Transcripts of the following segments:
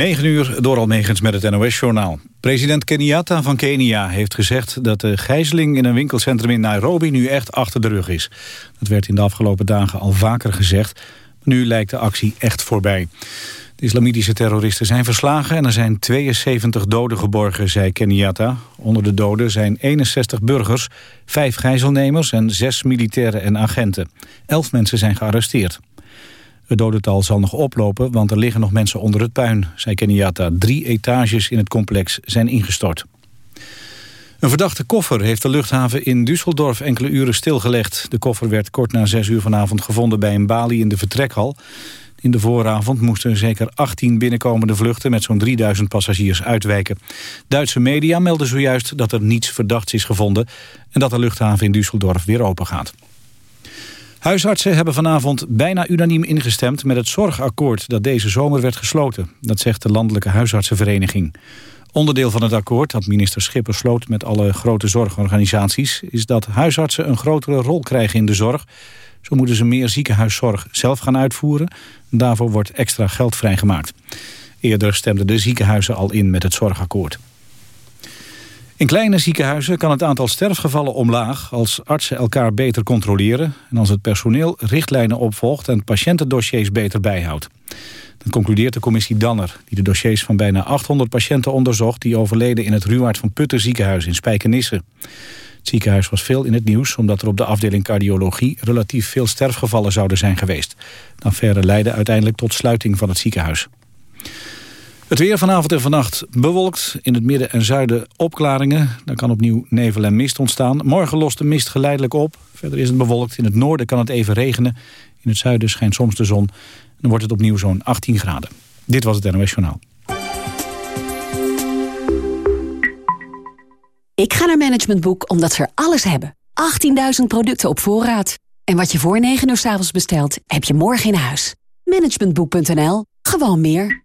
9 uur door Almegens met het NOS-journaal. President Kenyatta van Kenia heeft gezegd dat de gijzeling in een winkelcentrum in Nairobi nu echt achter de rug is. Dat werd in de afgelopen dagen al vaker gezegd, nu lijkt de actie echt voorbij. De islamitische terroristen zijn verslagen en er zijn 72 doden geborgen, zei Kenyatta. Onder de doden zijn 61 burgers, 5 gijzelnemers en 6 militairen en agenten. 11 mensen zijn gearresteerd. Het dodental zal nog oplopen, want er liggen nog mensen onder het puin, zei Kenyatta. Drie etages in het complex zijn ingestort. Een verdachte koffer heeft de luchthaven in Düsseldorf enkele uren stilgelegd. De koffer werd kort na zes uur vanavond gevonden bij een balie in de vertrekhal. In de vooravond moesten zeker 18 binnenkomende vluchten met zo'n 3000 passagiers uitwijken. Duitse media melden zojuist dat er niets verdachts is gevonden en dat de luchthaven in Düsseldorf weer open gaat. Huisartsen hebben vanavond bijna unaniem ingestemd met het zorgakkoord dat deze zomer werd gesloten. Dat zegt de Landelijke Huisartsenvereniging. Onderdeel van het akkoord dat minister Schipper sloot met alle grote zorgorganisaties... is dat huisartsen een grotere rol krijgen in de zorg. Zo moeten ze meer ziekenhuiszorg zelf gaan uitvoeren. Daarvoor wordt extra geld vrijgemaakt. Eerder stemden de ziekenhuizen al in met het zorgakkoord. In kleine ziekenhuizen kan het aantal sterfgevallen omlaag... als artsen elkaar beter controleren... en als het personeel richtlijnen opvolgt en patiëntendossiers beter bijhoudt. Dat concludeert de commissie Danner... die de dossiers van bijna 800 patiënten onderzocht... die overleden in het Ruwaard van Putten ziekenhuis in Spijkenisse. Het ziekenhuis was veel in het nieuws... omdat er op de afdeling cardiologie relatief veel sterfgevallen zouden zijn geweest. De affaire leidde uiteindelijk tot sluiting van het ziekenhuis. Het weer vanavond en vannacht bewolkt. In het midden en zuiden opklaringen. Dan kan opnieuw nevel en mist ontstaan. Morgen lost de mist geleidelijk op. Verder is het bewolkt. In het noorden kan het even regenen. In het zuiden schijnt soms de zon. Dan wordt het opnieuw zo'n 18 graden. Dit was het NOS Journaal. Ik ga naar Management Boek omdat ze er alles hebben. 18.000 producten op voorraad. En wat je voor 9 uur s avonds bestelt, heb je morgen in huis. Managementboek.nl. Gewoon meer.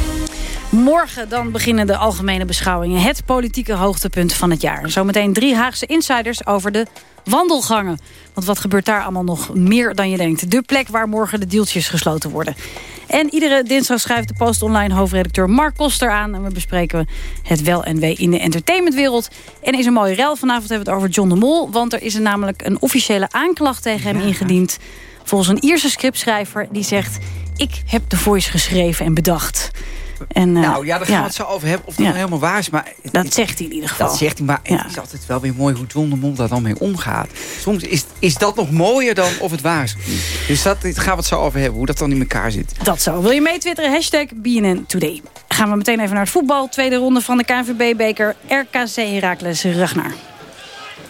Morgen dan beginnen de algemene beschouwingen. Het politieke hoogtepunt van het jaar. Zometeen drie Haagse insiders over de wandelgangen. Want wat gebeurt daar allemaal nog meer dan je denkt? De plek waar morgen de deeltjes gesloten worden. En iedere dinsdag schrijft de Post Online hoofdredacteur Mark Koster aan. En we bespreken het wel en wee in de entertainmentwereld. En is een mooie rel. Vanavond hebben we het over John de Mol. Want er is er namelijk een officiële aanklacht tegen hem ingediend. Volgens een Ierse scriptschrijver die zegt... ik heb de voice geschreven en bedacht. En, uh, nou ja, daar gaan we het zo over hebben of dat ja. helemaal waar is. Maar dat zegt hij in ieder geval. Dat zegt hij, maar het is altijd wel weer mooi hoe John de Mol daar dan mee omgaat. Soms is, is dat nog mooier dan of het waar is. Dus dat daar gaan we het zo over hebben, hoe dat dan in elkaar zit. Dat zo. Wil je mee twitteren? Hashtag BNN Today. Gaan we meteen even naar het voetbal. Tweede ronde van de KNVB-beker. RKC Heracles Ragnar.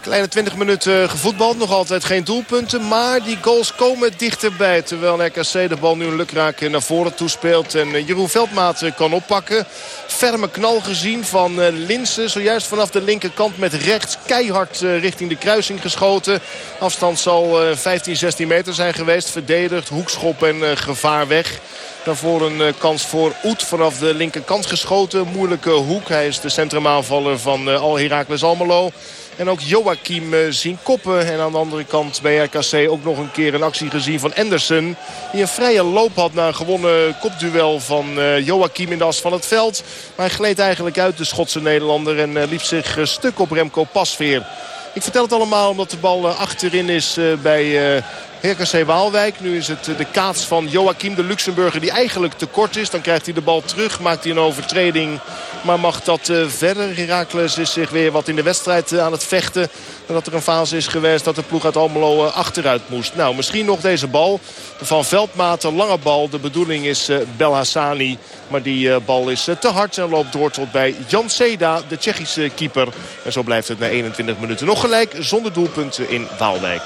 Kleine 20 minuten gevoetbald. Nog altijd geen doelpunten. Maar die goals komen dichterbij. Terwijl RKC de bal nu een lukraak naar voren toespeelt. En Jeroen Veldmaat kan oppakken. Ferme knal gezien van Linsen. Zojuist vanaf de linkerkant met rechts keihard richting de kruising geschoten. Afstand zal 15, 16 meter zijn geweest. Verdedigd, hoekschop en gevaar weg. Daarvoor een kans voor Oet vanaf de linkerkant geschoten. Moeilijke hoek. Hij is de centrumaanvaller van Al Heracles Almelo. En ook Joachim zien koppen. En aan de andere kant bij RKC ook nog een keer een actie gezien van Anderson. Die een vrije loop had na een gewonnen kopduel van Joachim in de as van het veld. Maar hij gleed eigenlijk uit de Schotse Nederlander. En liep zich stuk op Remco Pasveer. Ik vertel het allemaal omdat de bal achterin is bij RKC Waalwijk. Nu is het de kaats van Joachim de Luxemburger die eigenlijk te kort is. Dan krijgt hij de bal terug, maakt hij een overtreding. Maar mag dat uh, verder? Heracles is zich weer wat in de wedstrijd uh, aan het vechten. Dat er een fase is geweest dat de ploeg uit Almelo uh, achteruit moest. Nou, misschien nog deze bal van Veldmaten. Lange bal. De bedoeling is Belhassani. Maar die bal is te hard en loopt door tot bij Jan Seda, de Tsjechische keeper. En zo blijft het na 21 minuten nog gelijk zonder doelpunten in Waalwijk.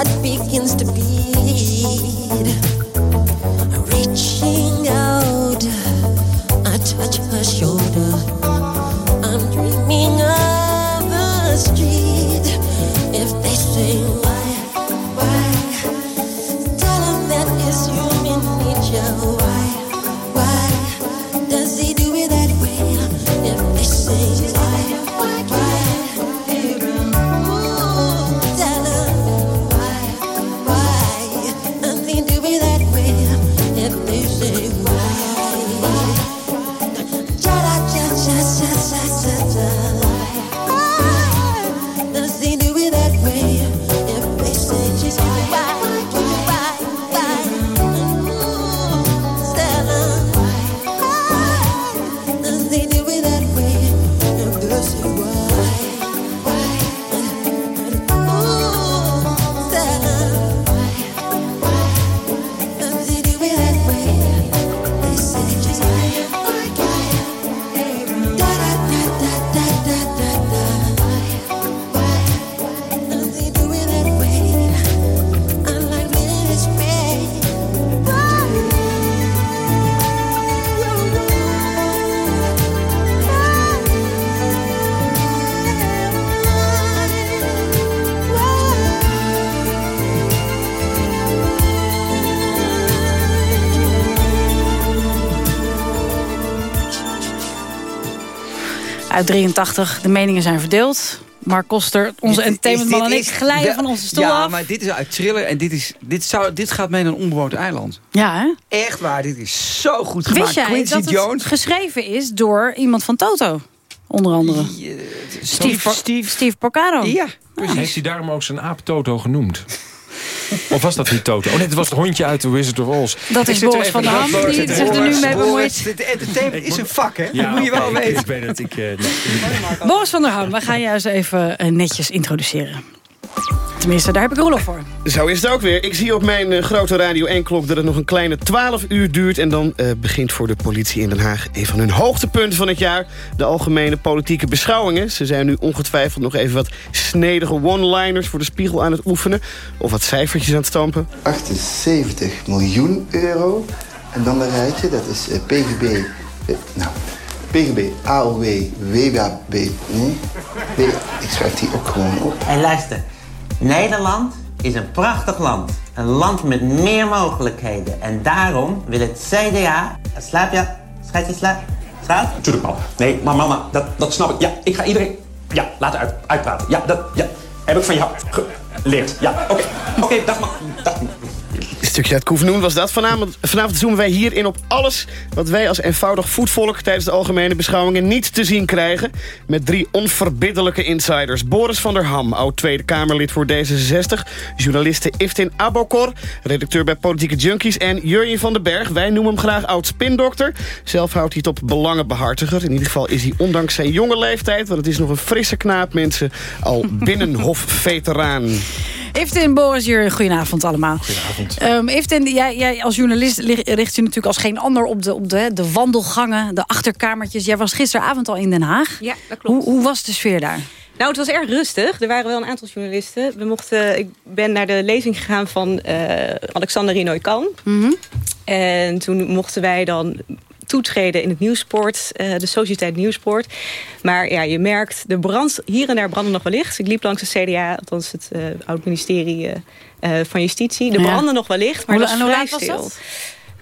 heart begins to beat. Uit 83. De meningen zijn verdeeld. Mark Koster, onze entertainmentman en ik glijden van onze stoel ja, af. maar dit is uit Thriller en dit, is, dit, zou, dit gaat mee naar een onbewoond eiland. Ja, hè? Echt waar, dit is zo goed gemaakt. Wist jij Quincy dat het Jones. geschreven is door iemand van Toto? Onder andere. Steve, Steve. Steve Porcaro. Ja, Heeft hij daarom ook zijn aap Toto genoemd? Of was dat niet Toto? Oh nee, het was het hondje uit The Wizard of Oz. Dat is Boris van der Ham, die zich er nu mee bemoeit. Dit entertainment is een vak, hè? dat moet je wel weten. Ik weet het. Ik, eh, nee. Boris van der Ham, we gaan jou eens even eh, netjes introduceren. Tenminste, daar heb ik Roelof voor. Zo is het ook weer. Ik zie op mijn eh, grote Radio 1-klok dat het nog een kleine 12 uur duurt... en dan eh, begint voor de politie in Den Haag een van hun hoogtepunten van het jaar... de algemene politieke beschouwingen. Ze zijn nu ongetwijfeld nog even wat snedige one-liners... voor de spiegel aan het oefenen of wat cijfertjes aan het stampen. 78 miljoen euro. En dan een rijtje, dat is eh, PGB, nou, PGB, AOW, WWB, nee, nee, ik schrijf die ook gewoon op. En luister, Nederland is een prachtig land. Een land met meer mogelijkheden. En daarom wil het CDA... Slaap je? Schatje, slaap? Slaap? Tuurlijk, man. Nee, maar mama, dat, dat snap ik. Ja, ik ga iedereen... Ja, laten uit, uitpraten. Ja, dat ja, heb ik van jou geleerd. Ja, oké. Oké, dag, man. Dag. Een stukje uit Koevenoen was dat. Vanavond, vanavond zoomen wij hierin op alles... wat wij als eenvoudig voetvolk tijdens de algemene beschouwingen niet te zien krijgen. Met drie onverbiddelijke insiders. Boris van der Ham, oud Tweede Kamerlid voor D66. Journaliste Iftin Abokor, redacteur bij Politieke Junkies. En Jurjen van den Berg, wij noemen hem graag oud spindokter. Zelf houdt hij het op belangenbehartiger. In ieder geval is hij ondanks zijn jonge leeftijd... want het is nog een frisse knaap, mensen... al binnenhof-veteraan. Iftin, Boris, hier, goedenavond allemaal. Goedenavond. Um, Iftin, jij, jij als journalist richt je natuurlijk als geen ander op, de, op de, de wandelgangen, de achterkamertjes. Jij was gisteravond al in Den Haag. Ja, dat klopt. Hoe, hoe was de sfeer daar? Nou, het was erg rustig. Er waren wel een aantal journalisten. We mochten, ik ben naar de lezing gegaan van uh, Alexander Rinoy-Kan. Mm -hmm. En toen mochten wij dan toetreden in het nieuwsport, uh, de Sociëteit Nieuwsport. Maar ja, je merkt, de brand, hier en daar brandde nog wel licht. Ik liep langs de CDA, althans het uh, oud-ministerie uh, van Justitie. Brandde ja. nog wel licht, maar hoe, dat was vrij was stil. Dat?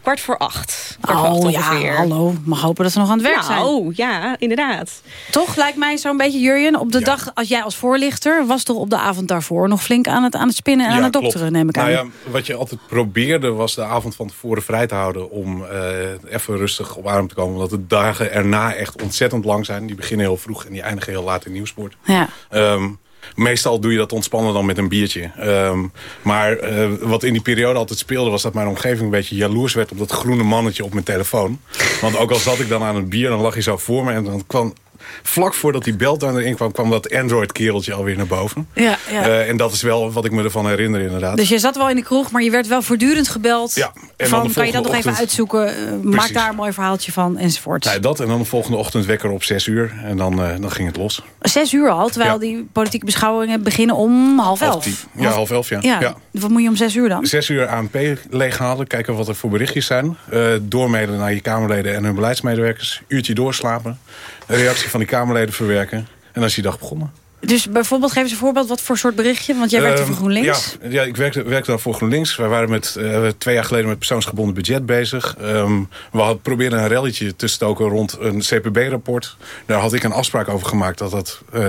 Kwart voor acht. Kwart oh voor acht ja, hallo. Mag hopen dat ze nog aan het werk zijn. Nou, ja, inderdaad. Toch lijkt mij zo'n beetje, Jurjen, op de ja. dag als jij als voorlichter... was toch op de avond daarvoor nog flink aan het, aan het spinnen en ja, aan het dokteren, neem ik aan. Nou ja, wat je altijd probeerde was de avond van tevoren vrij te houden... om uh, even rustig op adem te komen. Omdat de dagen erna echt ontzettend lang zijn. Die beginnen heel vroeg en die eindigen heel laat in Nieuwsport. Ja. Um, Meestal doe je dat ontspannen dan met een biertje. Um, maar uh, wat in die periode altijd speelde... was dat mijn omgeving een beetje jaloers werd... op dat groene mannetje op mijn telefoon. Want ook al zat ik dan aan het bier... dan lag hij zo voor me en dan kwam... Vlak voordat die beltoon erin kwam, kwam dat Android-kereltje alweer naar boven. Ja, ja. Uh, en dat is wel wat ik me ervan herinner inderdaad. Dus je zat wel in de kroeg, maar je werd wel voortdurend gebeld. Ja, en van, kan je dat nog even uitzoeken? Uh, maak daar een mooi verhaaltje van, enzovoort. Nee, dat en dan de volgende ochtend wekker op zes uur. En dan, uh, dan ging het los. Zes uur al, terwijl ja. die politieke beschouwingen beginnen om half elf. Half ja, half elf, ja. ja. ja. Wat moet je om zes uur dan? Zes uur ANP leeghalen, kijken wat er voor berichtjes zijn. Doormailen naar je Kamerleden en hun beleidsmedewerkers. Uurtje doorslapen. Een reactie van die Kamerleden verwerken. En dan is die dag begonnen. Dus bijvoorbeeld, geef eens een voorbeeld, wat voor soort berichtje? Want jij werkte uh, voor GroenLinks. Ja, ja ik werkte, werkte daar voor GroenLinks. Wij waren met, uh, twee jaar geleden met persoonsgebonden budget bezig. Um, we had, probeerden een relletje te stoken rond een CPB-rapport. Daar had ik een afspraak over gemaakt dat dat... Uh,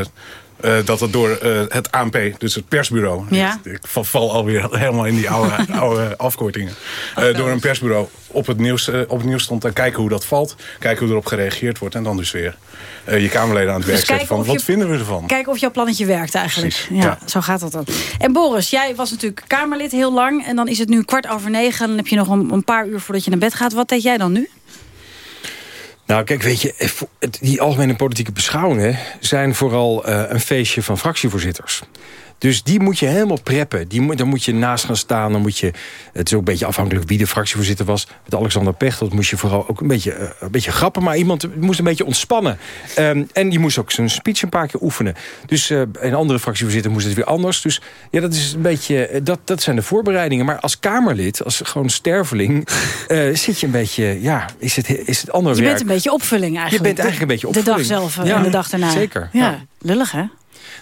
uh, dat het door uh, het ANP, dus het persbureau... Ja. Ik, ik val alweer helemaal in die oude, oude afkortingen. Uh, door een persbureau op het, nieuws, op het nieuws stond... en kijken hoe dat valt, kijken hoe erop gereageerd wordt... en dan dus weer je Kamerleden aan het werk dus zetten van... wat vinden we ervan? Kijken of jouw plannetje werkt eigenlijk. Ja, ja, Zo gaat dat dan. En Boris, jij was natuurlijk Kamerlid heel lang... en dan is het nu kwart over negen... en dan heb je nog een, een paar uur voordat je naar bed gaat. Wat deed jij dan nu? Nou, kijk, weet je, die algemene politieke beschouwingen... zijn vooral uh, een feestje van fractievoorzitters. Dus die moet je helemaal preppen. Die moet, dan moet je naast gaan staan. Dan moet je, het is ook een beetje afhankelijk wie de fractievoorzitter was. Met Alexander Pechtold moest je vooral ook een beetje, uh, een beetje grappen. Maar iemand moest een beetje ontspannen. Um, en die moest ook zijn speech een paar keer oefenen. Dus uh, een andere fractievoorzitter moest het weer anders. Dus ja, dat is een beetje, dat, dat zijn de voorbereidingen. Maar als Kamerlid, als gewoon sterveling... uh, zit je een beetje, ja, is het, is het ander je werk. bent een beetje opvulling eigenlijk. Je bent eigenlijk een beetje opvulling. De dag zelf ja, en de dag daarna. Zeker. Ja, ja. lullig hè?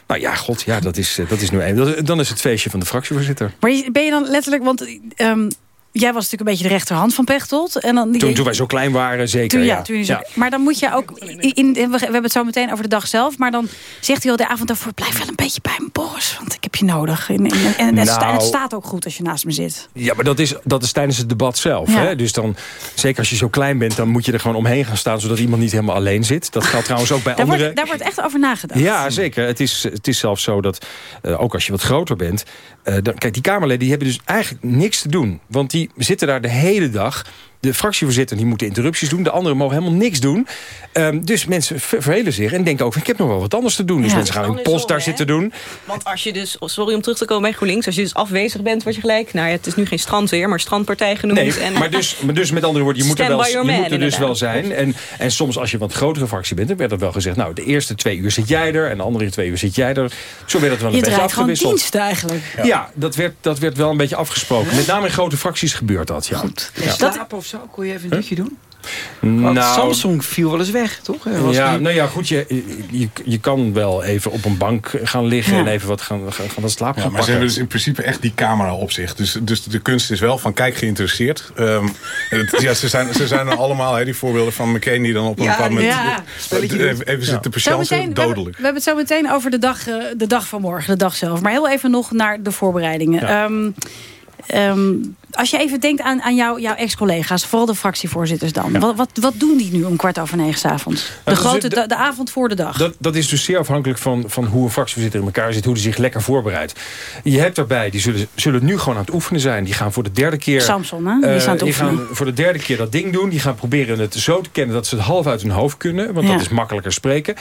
Nou ja, god, ja, dat is, dat is nu een. Dan is het feestje van de fractievoorzitter. Maar ben je dan letterlijk, want um, jij was natuurlijk een beetje de rechterhand van Pechtold. En dan, toen, toen wij zo klein waren, zeker. Toen, ja, ja. toen je zo- Ja. Maar dan moet je ook... In, in- we hebben het zo meteen over de dag zelf. Maar dan zegt hij al de avond daarvoor... blijf wel een beetje bij me, Boris. Want ik heb je nodig. En, en, en het, sta- Nou. het staat ook goed als je naast me zit. Ja, maar dat is, dat is tijdens het debat zelf. Ja. Hè? Dus dan, zeker als je zo klein bent, dan moet je er gewoon omheen gaan staan... zodat iemand niet helemaal alleen zit. Dat geldt trouwens ook bij Daar andere... wordt, daar wordt echt over nagedacht. Ja, zeker. Het is, het is zelfs zo dat, eh, ook als je wat groter bent... eh, dan, kijk, die Kamerleden die hebben dus eigenlijk niks te doen. Want die zitten daar de hele dag... De fractievoorzitter die moet de interrupties doen. De anderen mogen helemaal niks doen. Ehm, dus mensen ver- vervelen zich en denken ook... ik heb nog wel wat anders te doen. Dus Ja. mensen gaan hun post daar zitten doen. Want als je dus, sorry om terug te komen bij GroenLinks... als je dus afwezig bent, word je gelijk... nou ja, het is nu geen strandweer, maar strandpartij genoemd. Nee, en, maar, dus, maar dus met andere woorden, je moet er, wel, je man, moet er dus wel zijn. En, en soms als je wat grotere fractie bent, dan werd er wel gezegd... nou, de eerste twee uur zit jij er en de andere twee uur zit jij er. Zo werd het wel een Je beetje draait gewoon afgewisseld. diensten eigenlijk. Ja, dat, werd, dat werd wel een beetje afgesproken. Met name in grote fracties gebeurt dat, ja. Ja. Slapen of zo, kon je even een dutje doen? Nou, Want Samsung viel wel eens weg, toch? Was ja, nou ja, goed, je, je, je kan wel even op een bank gaan liggen... Ja. en even wat gaan, gaan, gaan slaap Ja, gaan maar ze hebben dus in principe echt die camera op zich. Dus, dus de kunst is wel van kijk geïnteresseerd. Ehm, het- ja, ze, zijn, ze zijn er allemaal, hè, die voorbeelden van McCain... die dan op een Ja, bepaald moment ja. eh, even, even zitten patiënten, dodelijk. we hebben het zo meteen over de dag, eh, de dag van morgen, de dag zelf. Maar heel even nog naar de voorbereidingen. Ja. Ehm, ehm, als je even denkt aan, aan jou, jouw ex-collega's, vooral de fractievoorzitters dan. Wat, wat, wat doen die nu om kwart over negen 's avonds? De, is grote, de- de, avond voor de dag. Dat, dat is dus zeer afhankelijk van, van hoe een fractievoorzitter in elkaar zit. Hoe die zich lekker voorbereidt. Je hebt daarbij, die zullen, zullen nu gewoon aan het oefenen zijn. Die gaan voor de derde keer... Samson, hè? Die is eh, aan het die gaan voor de derde keer dat ding doen. Die gaan proberen het zo te kennen dat ze het half uit hun hoofd kunnen. Want Ja. dat is makkelijker spreken.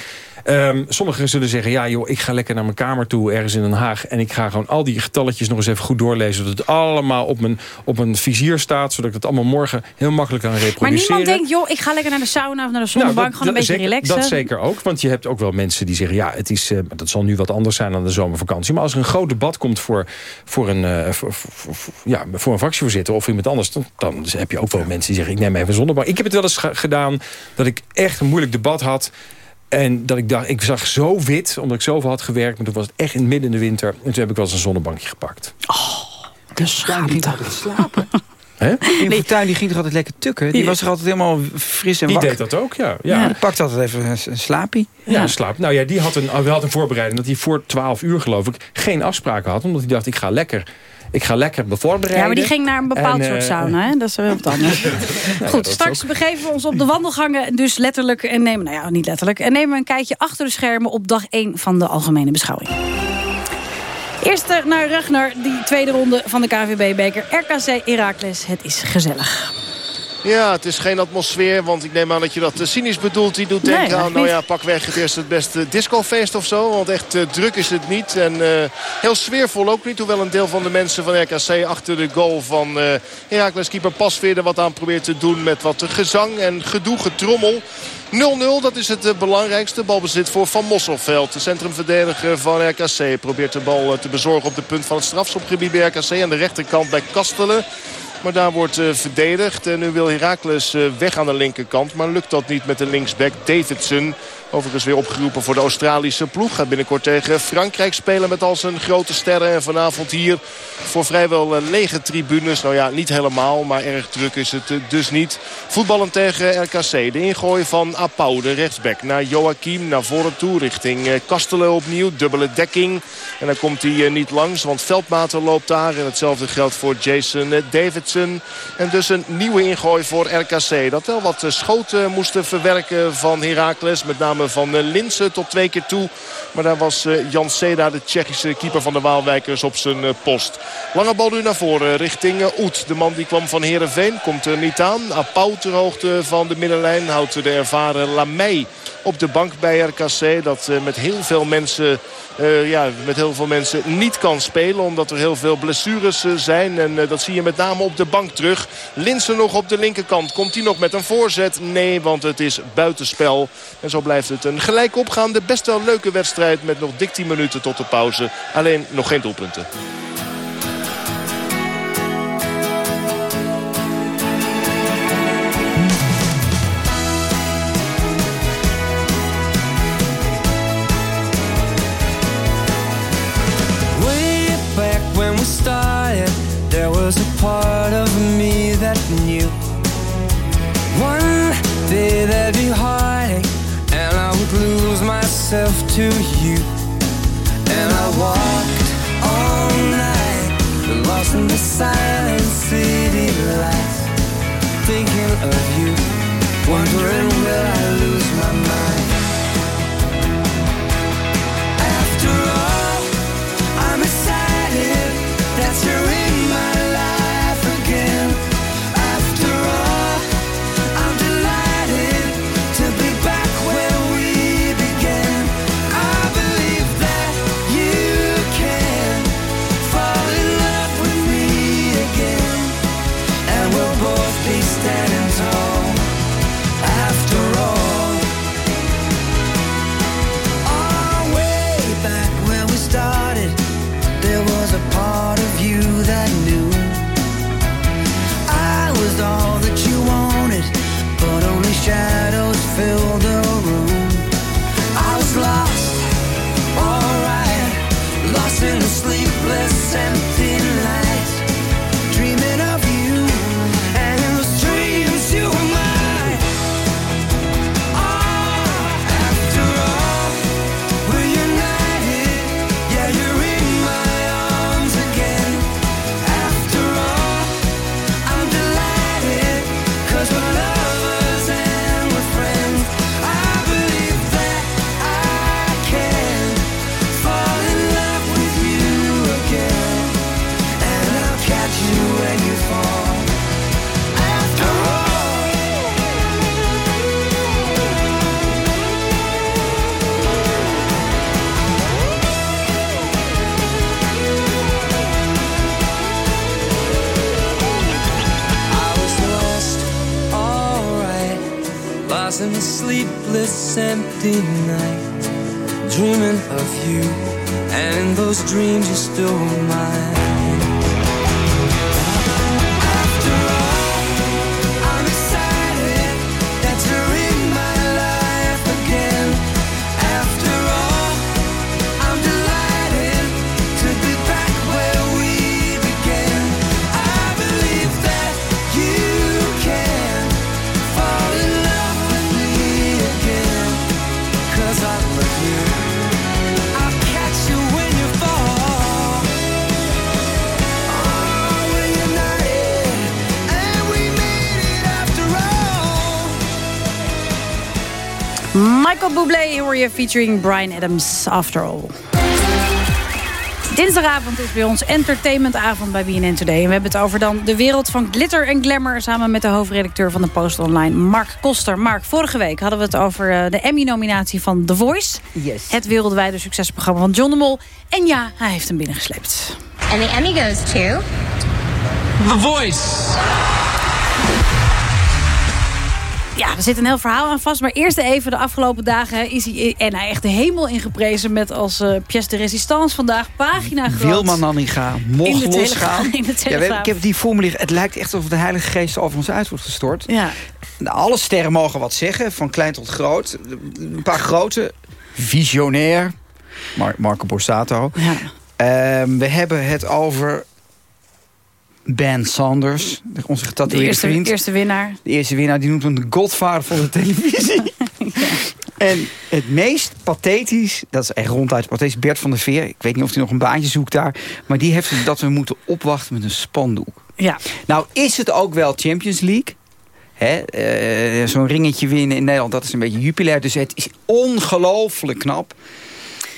Ehm, sommigen zullen zeggen, ja joh, ik ga lekker naar mijn kamer toe ergens in Den Haag. En ik ga gewoon al die getalletjes nog eens even goed doorlezen. Zodat het allemaal op mijn, op mijn vizier staat. Zodat ik het allemaal morgen heel makkelijk kan maar reproduceren. niemand denkt, joh, ik ga lekker naar de sauna of naar de zonnebank. Nou, dat- gewoon een beetje zeker, relaxen. Dat zeker ook, want je hebt ook wel mensen die zeggen... ja, het is, eh, dat zal nu wat anders zijn dan de zomervakantie. Maar als er een groot debat komt voor, voor, een, eh, voor, voor- voor- ja, voor een fractievoorzitter of iemand anders... dan, dan heb je ook wel mensen die zeggen, ik neem even een zonnebank. Ik heb het wel eens ge- gedaan dat ik echt een moeilijk debat had... En dat ik dacht, ik zag zo wit, omdat ik zoveel had gewerkt. Maar toen was het echt in het midden in de winter. En toen heb ik wel eens een zonnebankje gepakt. De schaamte. slapen. Hè? In Fortuyn die ging toch altijd lekker tukken? Die Die- was er altijd helemaal fris en Die wakker. deed dat ook, ja. Ja, ja. die pakte altijd even een, een slaapie. Ja, slaap. Nou ja, die had een, had een voorbereiding dat hij voor 12 uur, geloof ik, geen afspraken had. Omdat hij dacht, ik ga lekker, ik ga lekker me voorbereiden. Ja, maar die ging naar een bepaald En, soort eh, sauna. Hè? Dat is wel wat anders. Goed, straks begeven we ons op de wandelgangen. Dus letterlijk, en nemen, nou ja, niet letterlijk. En nemen we een kijkje achter de schermen op dag 1 van de algemene beschouwing. Eerst eh, naar Ragnar, die tweede ronde van de KVB-beker. RKC Heracles, het is gezellig. Ja, het is geen atmosfeer, want ik neem aan dat je dat eh, cynisch bedoelt. Die doet Nee, denken aan, nou ja, pak weg het eerst het beste discofeest of zo. Want echt eh, druk is het niet. En eh, heel sfeervol ook niet. Hoewel een deel van de mensen van RKC achter de goal van eh Heracles keeper Pasveer er wat aan probeert te doen. Met wat gezang en gedoe, getrommel. 0-0, dat is het belangrijkste. Balbezit voor Van Mosselveld. De centrumverdediger van RKC probeert de bal te bezorgen op de punt van het strafschopgebied bij RKC. Aan de rechterkant bij Kastelen. Maar daar wordt eh, verdedigd. En nu wil Heracles eh, weg aan de linkerkant. Maar lukt dat niet met de linksback Davidson. Overigens weer opgeroepen voor de Australische ploeg. Gaat binnenkort tegen Frankrijk spelen met al zijn grote sterren. En vanavond hier voor vrijwel eh, lege tribunes. Nou ja, niet helemaal, maar erg druk is het eh, dus niet. Voetballen tegen RKC. De ingooi van Apau, de rechtsback. Naar Joachim, naar voren toe, richting eh, Kastelen opnieuw. Dubbele dekking. En dan komt hij niet langs, want Veldmater loopt daar. En hetzelfde geldt voor Jason Davidson. En dus een nieuwe ingooi voor RKC. Dat wel wat schoten moesten verwerken van Heracles. Met name van eh, Linsen tot twee keer toe. Maar daar was eh, Jan Seda, de Tsjechische keeper van de Waalwijkers, op zijn eh, post. Lange bal nu naar voren richting Oet. De man die kwam van Heerenveen komt er niet aan. Apau ter hoogte van de middenlijn houdt de ervaren Lamey op de bank bij RKC. Dat eh, met heel veel mensen... eh, ja, met heel veel mensen niet kan spelen. Omdat er heel veel blessures eh, zijn. En dat zie je met name op de bank terug. Linsen nog op de linkerkant. Komt hij nog met een voorzet? Nee, want het is buitenspel. En zo blijft het een gelijk opgaande, best wel leuke wedstrijd. Met nog dik 10 minuten tot de pauze. Alleen nog geen doelpunten. part of me that knew one day there'd be heartache, and I would lose myself to you. And I walked all night, lost in the silent city lights, thinking of you, wondering will I lose my mind. Featuring Brian Adams, After All. Dinsdagavond is bij ons entertainmentavond bij BNN Today. En we hebben het over dan de wereld van glitter en glamour... samen met de hoofdredacteur van de Post Online, Mark Koster. Mark, vorige week hadden we het over eh, de Emmy-nominatie van The Voice. Yes. Het wereldwijde succesprogramma van John de Mol. En ja, hij heeft hem binnengesleept. And the Emmy goes to... The Voice. Ja, er zit een heel verhaal aan vast. Maar eerst even, de afgelopen dagen is hij, en hij echt de hemel ingeprezen... met als eh pièce de résistance vandaag pagina groot. Wilma Nanninga In mocht de losgaan. In de ja, we hebben- Telegraaf. ik heb die voor me liggen. Het lijkt echt alsof de Heilige Geest over ons uit wordt gestort. Ja. Alle sterren mogen wat zeggen, van klein tot groot. Een paar grote. Visionair. Mar Marco Borsato. Ehm, we hebben het over Ben Sanders. Onze De getatoeëerde eerste, vriend. eerste winnaar. De eerste winnaar, die noemt hem de godvader van de televisie. En het meest pathetisch, dat is echt ronduit pathetisch, Bert van der Veer. Ik weet niet of hij nog een baantje zoekt daar. Maar die heeft dat we moeten opwachten met een spandoek. Ja. Nou is het ook wel Champions League. Hè, eh, Zo'n ringetje winnen in Nederland, dat is een beetje jupilair. Dus het is ongelooflijk knap.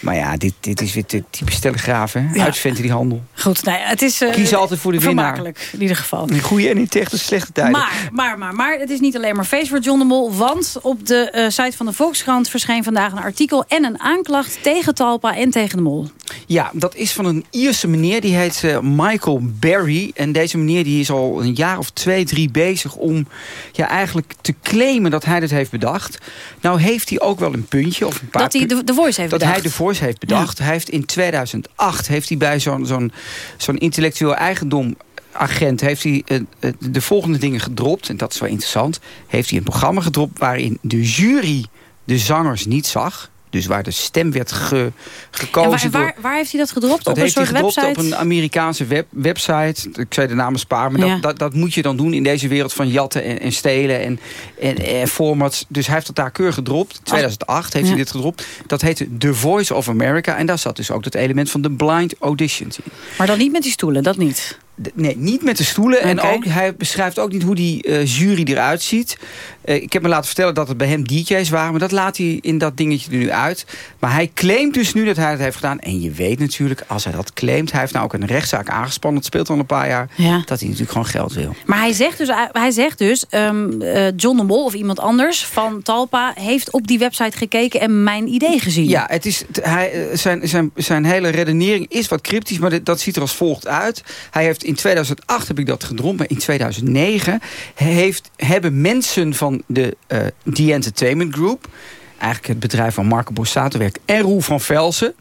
Maar ja, dit, dit is weer te typisch telegraaf, hè? Ja. Uitventen die handel. Goed, nou ja, het is... eh, Kies altijd voor de winnaar. In ieder geval. In goede en in tegen slechte tijden. Maar, maar, maar, maar, het is niet alleen maar feest voor John de Mol. Want op de eh, site van de Volkskrant verscheen vandaag een artikel... en een aanklacht tegen Talpa en tegen de Mol. Ja, dat is van een Ierse meneer. Die heet eh, Michael Barry. En deze meneer die is al een jaar of twee, drie bezig... om ja, eigenlijk te claimen dat hij dit heeft bedacht. Nou heeft hij ook wel een puntje. Of een paar Dat hij de, de Voice heeft dat bedacht. hij de Voice heeft bedacht. Hij heeft in 2008 heeft hij bij zo'n zo'n zo'n intellectueel eigendom agent heeft hij eh, eh, de volgende dingen gedropt. En dat is wel interessant. Heeft hij een programma gedropt waarin de jury de zangers niet zag. Dus waar de stem werd ge, En gekozen waar, waar, waar heeft hij dat gedropt? Dat op een heeft hij soort gedropt website? op een Amerikaanse web, website. Ik zei de namen sparen, maar Ja. dat, dat, dat moet je dan doen in deze wereld van jatten en, en stelen en, en, en formats. Dus hij heeft het daar keurig gedropt. 2008 heeft Ja. hij dit gedropt. Dat heette The Voice of America. En daar zat dus ook het element van de blind auditions in. Maar dan niet met die stoelen, dat niet. Nee, niet met de stoelen. En ook, hij beschrijft ook niet hoe die eh, jury eruit ziet. Eh, ik heb me laten vertellen dat het bij hem DJ's waren. Maar dat laat hij in dat dingetje er nu uit. Maar hij claimt dus nu dat hij het heeft gedaan. En je weet natuurlijk, als hij dat claimt... hij heeft nou ook een rechtszaak aangespannen. Dat speelt al een paar jaar. Ja. Dat hij natuurlijk gewoon geld wil. Maar hij zegt dus, hij zegt dus ehm, eh, John de Mol of iemand anders van Talpa... heeft op die website gekeken en mijn idee gezien. Ja, het is, hij, zijn, zijn, zijn hele redenering is wat cryptisch, maar dit- dat ziet er als volgt uit. Hij heeft in 2008 heb ik dat gedroomd, maar in 2009 heeft, hebben mensen van de eh The Entertainment Group, eigenlijk het bedrijf van Marco Borsato werkt, en Roel van Velsen,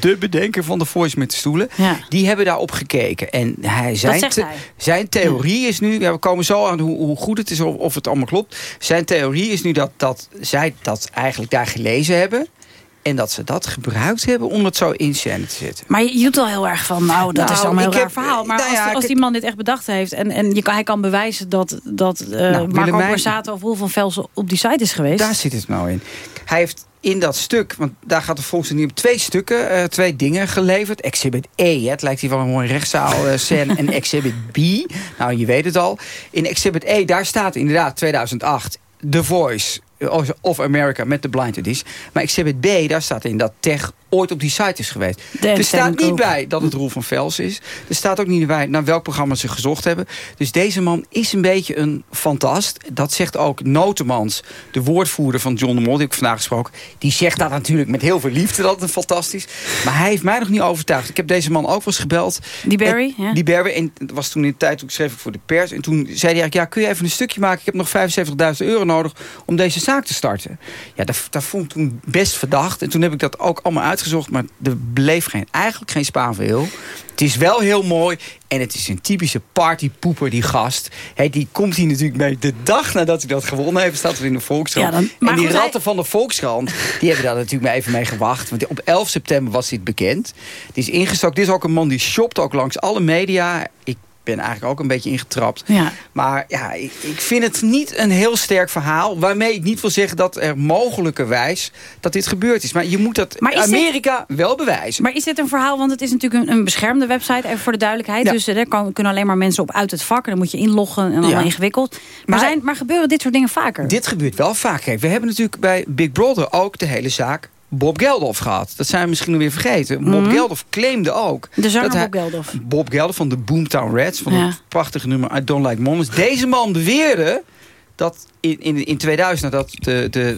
de bedenker van de Voice met de stoelen, Ja. die hebben daarop gekeken. En hij, zijn, hij. zijn theorie is nu, ja, we komen zo aan hoe, hoe goed het is of, of het allemaal klopt. Zijn theorie is nu dat, dat zij dat eigenlijk daar gelezen hebben. En dat ze dat gebruikt hebben om het zo in scène te zetten. Maar je, doet wel heel erg van, nou, dat Nou, is allemaal een heb- verhaal. Maar nou ja, als, die man dit echt bedacht heeft... en, en je kan, hij kan bewijzen dat, dat eh Marco Willemijn- Borsato of Roel van Velsen op die site is geweest... Daar zit het nou in. Hij heeft in dat stuk, want daar gaat de Volkskrant nu op twee stukken, eh, twee dingen geleverd. Exhibit E, hè, het lijkt hier wel een mooie rechtszaal eh, scène. en Exhibit B, nou je weet het al. In Exhibit E, daar staat inderdaad 2008 The Voice of America met de Blind Edition. Maar Exhibit B, daar staat in dat Tech ooit op die site is geweest. Er staat niet bij dat het Roel van Vels is. Er staat ook niet bij naar welk programma ze gezocht hebben. Dus deze man is een beetje een fantast. Dat zegt ook Notemans, de woordvoerder van John de Mol, die ik vandaag gesproken. Die zegt dat natuurlijk met heel veel liefde dat het fantastisch. Maar hij heeft mij nog niet overtuigd. Ik heb deze man ook wel eens gebeld. Die Barry, En- ja. Die Barry. En dat was toen in de tijd, toen schreef ik voor de pers. En toen zei hij eigenlijk, ja, kun je even een stukje maken? Ik heb nog 75.000 euro nodig om deze zaak te starten. Ja, dat, dat vond ik toen best verdacht. En toen heb ik dat ook allemaal uitgezocht. Maar er bleef geen, eigenlijk geen spaan voor heel. Het is wel heel mooi. En het is een typische partypoeper, die gast. Hè, die komt hier natuurlijk mee de dag nadat hij dat gewonnen heeft. Staat er in de Volkskrant. Ja, dan- maar en die hij- ratten van de Volkskrant, die hebben daar natuurlijk maar even mee gewacht. Want op 11 september was dit bekend. Het is ingestakt. Dit is ook een man die shopt ook langs alle media. Ik ben eigenlijk ook een beetje ingetrapt. Ja. Maar ja, ik, ik vind het niet een heel sterk verhaal. Waarmee ik niet wil zeggen dat er mogelijkerwijs dat dit gebeurd is. Maar je moet dat dit- Amerika wel bewijzen. Maar is dit een verhaal, want het is natuurlijk een, een beschermde website, even voor de duidelijkheid. Ja. Dus eh, daar kan- kunnen alleen maar mensen op uit het vak. En dan moet je inloggen en allemaal Ja. ingewikkeld. Maar, Maar- zijn, maar gebeuren dit soort dingen vaker? Dit gebeurt wel vaak. Kijk, we hebben natuurlijk bij Big Brother ook de hele zaak Bob Geldof gehad. Dat zijn we misschien weer vergeten. Bob Mhm. Geldof claimde ook... De zanger dat hij- Bob Geldof. Bob Geldof van de Boomtown Reds. Van Ja. het prachtige nummer I Don't Like Moments. Deze man beweerde dat in, in, in 2000... nadat de, de,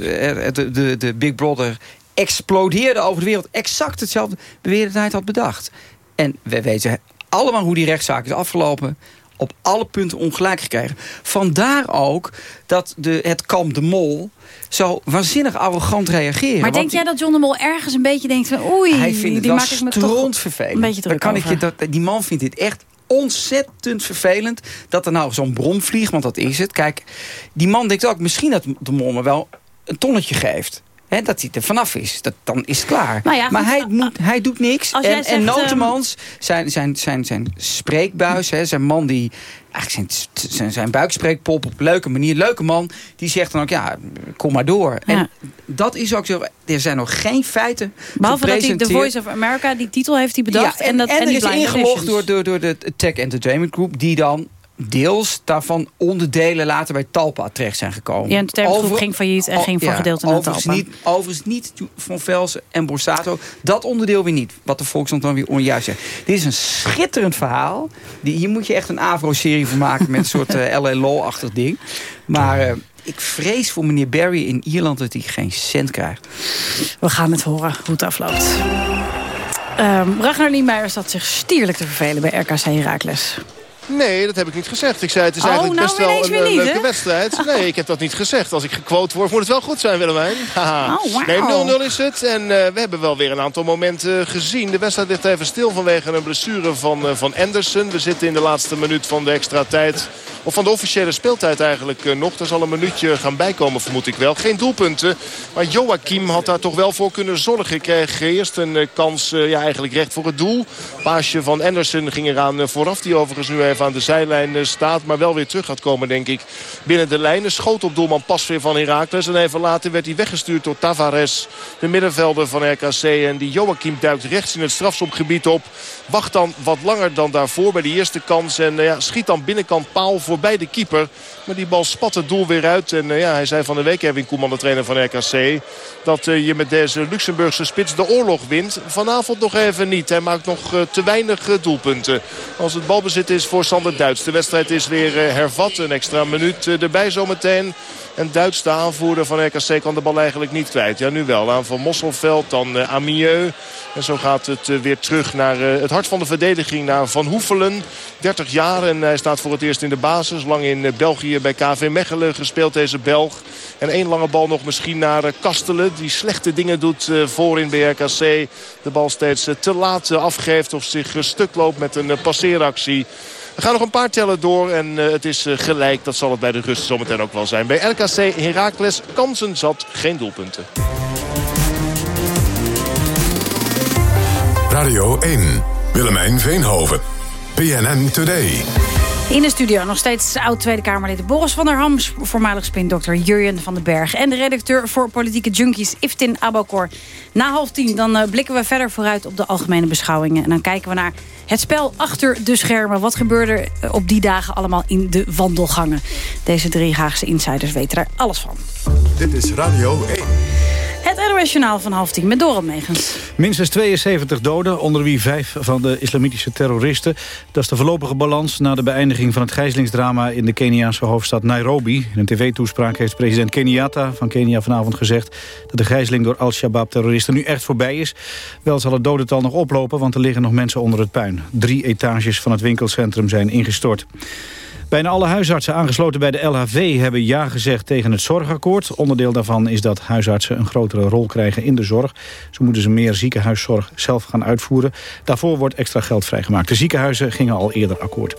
de, de, de Big Brother explodeerde over de wereld... exact hetzelfde beweerde dat hij het had bedacht. En we weten allemaal hoe die rechtszaak is afgelopen op alle punten ongelijk gekregen. Vandaar ook dat de, het kamp de Mol zo waanzinnig arrogant reageren. Maar denk jij dat John de Mol ergens een beetje denkt van oei, hij vindt het die maak ik me toch strontvervelend. een beetje Dan druk kan ik je dat, die man vindt dit echt ontzettend vervelend dat er nou zo'n brom vliegt, want dat is het. Kijk, die man denkt ook misschien dat de mol me wel een tonnetje geeft. Dat hij er vanaf is. Dat, dan is het klaar. Nou ja, maar hij, moet, hij doet niks. En, zegt, en ehm, Notemans, zijn, zijn, zijn, zijn spreekbuis, hè, zijn man die... Eigenlijk zijn, zijn, zijn buikspreekpop op een leuke manier. Leuke man. Die zegt dan ook, ja, kom maar door. En Ja. dat is ook zo. Er zijn nog geen feiten Behalve dat hij The. Voice of America, die titel heeft hij bedacht. Ja, en, dat, en er die is ingelogd door, door, door de Tech Entertainment Group... die dan deels daarvan onderdelen later bij Talpa terecht zijn gekomen. Die Entertainment Group ging failliet en ging voor gedeelte naar overigens Talpa. Niet, overigens niet Van Velsen en Borsato. Dat onderdeel weer niet. Wat de Volkskrant dan weer onjuist zegt. Dit is een schitterend verhaal. Die, hier moet je echt een Avro-serie van maken... met een soort uh, L.A. Law-achtig ding. Maar... Uh, ik vrees voor meneer Barry in Ierland dat hij geen cent krijgt. We gaan het horen hoe het afloopt. Um, Ragnar Niemeyer zat zich stierlijk te vervelen bij RKC Herakles. Nee, dat heb ik niet gezegd. Ik zei het is Oh, eigenlijk nou best wel een, eh, niet, leuke wedstrijd. Nee, ik heb dat niet gezegd. Als ik gequote word, moet het wel goed zijn, Willemijn. Haha. Oh. Nee, 0-0 is het. En uh, we hebben wel weer een aantal momenten gezien. De wedstrijd ligt even stil vanwege een blessure van, uh, van Anderson. We zitten in de laatste minuut van de extra tijd. Of van de officiële speeltijd eigenlijk eh, nog. Er zal een minuutje gaan bijkomen vermoed ik wel. Geen doelpunten. Maar Joachim had daar toch wel voor kunnen zorgen. Kreeg eerst een eh, kans eh, ja, eigenlijk recht voor het doel. Paasje van Andersen ging eraan eh, vooraf. Die overigens nu even aan de zijlijn eh, staat. Maar wel weer terug gaat komen denk ik. Binnen de lijnen. Schoot op doelman pas weer van Heracles. En even later werd hij weggestuurd door Tavares. De middenvelder van RKC. En die Joachim duikt rechts in het strafschopgebied op. Wacht dan wat langer dan daarvoor bij de eerste kans. En eh, ja, schiet dan binnenkant paal voorbij de keeper. Maar die bal spat het doel weer uit. En eh, ja, hij zei van de week, Erwin Koeman, de trainer van RKC... dat eh, je met deze Luxemburgse spits de oorlog wint. Vanavond nog even niet. Hij maakt nog eh, te weinig doelpunten. Als het balbezit is voor Sander Duits. De wedstrijd is weer hervat. Een extra minuut erbij zometeen. En Duits, de aanvoerder van RKC, kan de bal eigenlijk niet kwijt. Ja, nu wel. Aan Van Mosselveld, dan uh, Amieux. En zo gaat het weer terug naar het hart van de verdediging. Naar Van Hoefelen, 30 jaar. En hij staat voor het eerst in de basis. Lang in België bij KV Mechelen gespeeld, deze Belg. En één lange bal nog misschien naar Kastelen. Die slechte dingen doet voorin bij RKC. De bal steeds te laat afgeeft of zich stuk loopt met een passeeractie. We gaan nog een paar tellen door en het is gelijk. Dat zal het bij de rust zometeen ook wel zijn. Bij RKC Heracles kansen zat, geen doelpunten. Radio 1, Willemijn Veenhoven, PNN Today. In de studio nog steeds oud-Tweede Kamerlid Boris van der Ham... voormalig spindokter Jurjen van den Berg... en de redacteur voor Politieke Junkies Iftin Abokor. Na half tien dan uh, blikken we verder vooruit op de algemene beschouwingen. En dan kijken we naar het spel achter de schermen. Wat gebeurde er op die dagen allemaal in de wandelgangen? Deze drie Haagse insiders weten daar alles van. Dit is Radio 1. Het NOS Journaal van half tien met Dorot Megens. Minstens 72 doden, onder wie vijf van de islamitische terroristen. Dat is de voorlopige balans na de beëindiging van het gijzelingsdrama... in de Keniaanse hoofdstad Nairobi. In een tv-toespraak heeft president Kenyatta van Kenia vanavond gezegd... dat de gijzeling door Al-Shabaab-terroristen nu echt voorbij is. Wel zal het dodental nog oplopen, want er liggen nog mensen onder het puin. Drie etages van het winkelcentrum zijn ingestort. Bijna alle huisartsen aangesloten bij de LHV hebben ja gezegd tegen het zorgakkoord. Onderdeel daarvan is dat huisartsen een grotere rol krijgen in de zorg. Zo moeten ze meer ziekenhuiszorg zelf gaan uitvoeren. Daarvoor wordt extra geld vrijgemaakt. De ziekenhuizen gingen al eerder akkoord.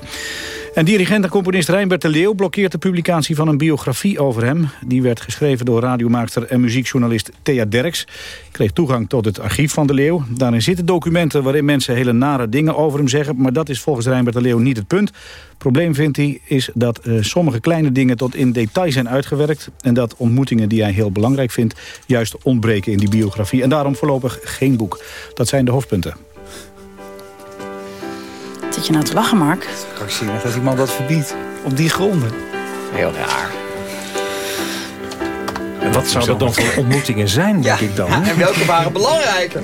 En dirigent en componist Rijnbert de Leeuw blokkeert de publicatie van een biografie over hem. Die werd geschreven door radiomaakster en muziekjournalist Thea Derks. Kreeg toegang tot het archief van de Leeuw. Daarin zitten documenten waarin mensen hele nare dingen over hem zeggen. Maar dat is volgens Rijnbert de Leeuw niet het punt. Probleem vindt hij is dat uh, sommige kleine dingen tot in detail zijn uitgewerkt. En dat ontmoetingen die hij heel belangrijk vindt juist ontbreken in die biografie. En daarom voorlopig geen boek. Dat zijn de hoofdpunten. Zit je nou te lachen, Mark? Zien dat iemand dat verbiedt. Op die gronden. Heel raar. En wat zou dat dan voor ontmoetingen zijn, denk ik dan? Ja, en welke waren belangrijker?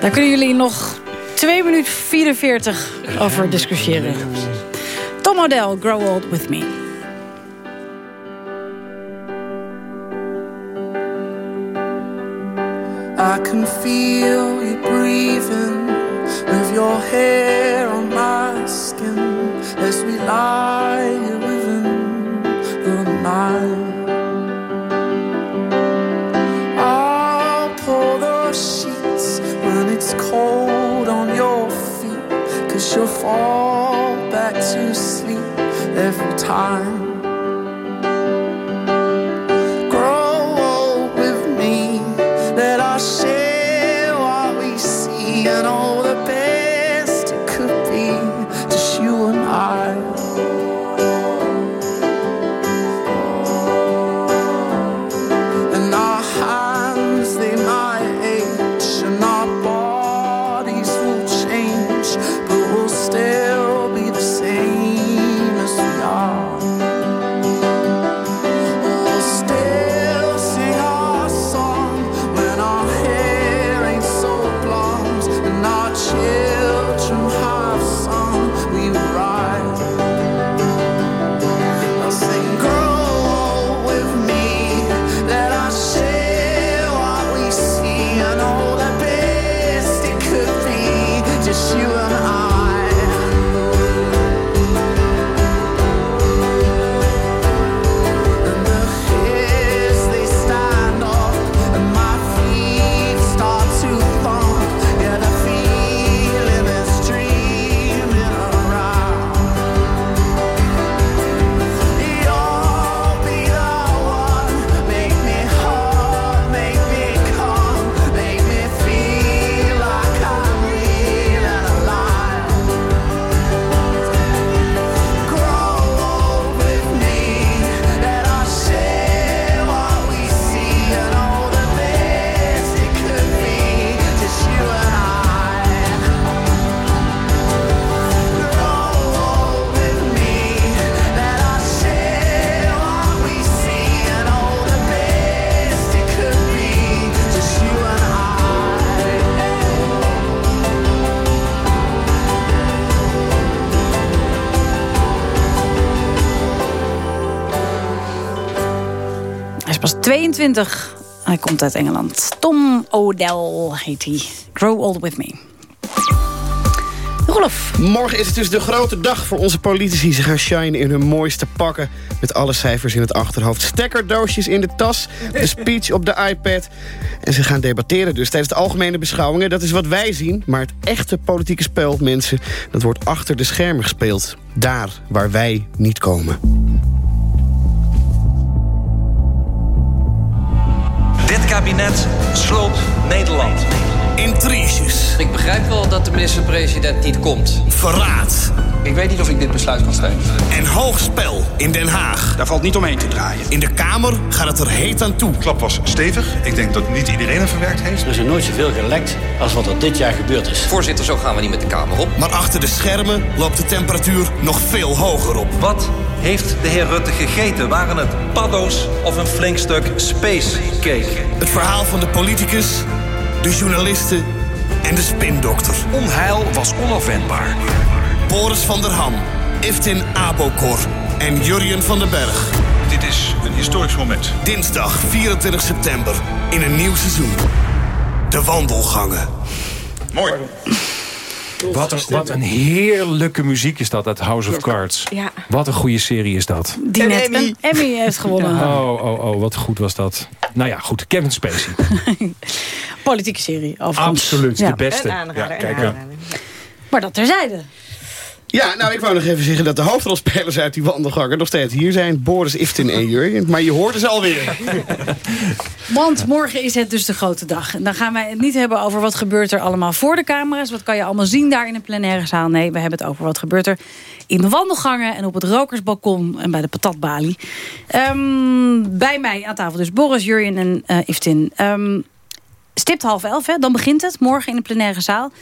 Daar kunnen jullie nog 2 minuten 44 over discussiëren. Tom O'Dell, Grow Old With Me. I can feel you breathing with your hair on my skin as we lie within the night. I'll pull the sheets when it's cold on your feet, cause you'll fall back to sleep every time. 22. Hij komt uit Engeland. Tom O'Dell heet hij. Grow Old With Me. Rolf. Morgen is het dus de grote dag voor onze politici. Ze gaan shinen in hun mooiste pakken. Met alle cijfers in het achterhoofd. Stekkerdoosjes in de tas. De speech op de iPad. En ze gaan debatteren dus tijdens de algemene beschouwingen. Dat is wat wij zien. Maar het echte politieke spel, mensen... dat wordt achter de schermen gespeeld. Daar waar wij niet komen. Kabinet sloopt Nederland. Intriges. Ik begrijp wel dat de minister-president niet komt. Verraad. Ik weet niet of ik dit besluit kan steunen. En hoog spel in Den Haag. Daar valt niet omheen te draaien. In de Kamer gaat het er heet aan toe. klap was stevig. Ik denk dat niet iedereen het verwerkt heeft. Er is er nooit zoveel gelekt als wat er dit jaar gebeurd is. Voorzitter, zo gaan we niet met de Kamer op. Maar achter de schermen loopt de temperatuur nog veel hoger op. Wat heeft de heer Rutte gegeten? Waren het paddo's of een flink stuk spacecake? Het verhaal van de politicus, de journalisten en de spindokter. Onheil was onafwendbaar. Boris van der Ham, Iftin Abokor en Jurjen van den Berg. Dit is een historisch moment. Dinsdag 24 september in een nieuw seizoen. De wandelgangen. Mooi. Wat een, wat een heerlijke muziek is dat, uit House of Cards. Ja. Wat een goede serie is dat. Die net een Emmy heeft gewonnen. Oh, oh, oh, wat goed was dat. Nou ja, goed. Kevin Spacey. Politieke serie. overigens. Absoluut, Ja. de beste. Een aanrader, Ja, kijk. Maar dat terzijde. Ja, nou, ik wou nog even zeggen dat de hoofdrolspelers uit die wandelgangen... nog steeds hier zijn. Boris, Iftin en Jurjen. Maar je hoort ze alweer. Want morgen is het dus de grote dag. En dan gaan wij het niet hebben over wat gebeurt er allemaal voor de camera's. Wat kan je allemaal zien daar in een plenaire zaal. Nee, we hebben het over wat gebeurt er in de wandelgangen... en op het rokersbalkon en bij de patatbalie. Ehm, bij mij aan tafel dus Boris, Jurjen en eh Iftin. Ehm, stipt half elf, hè, dan begint het. Morgen in de plenaire zaal.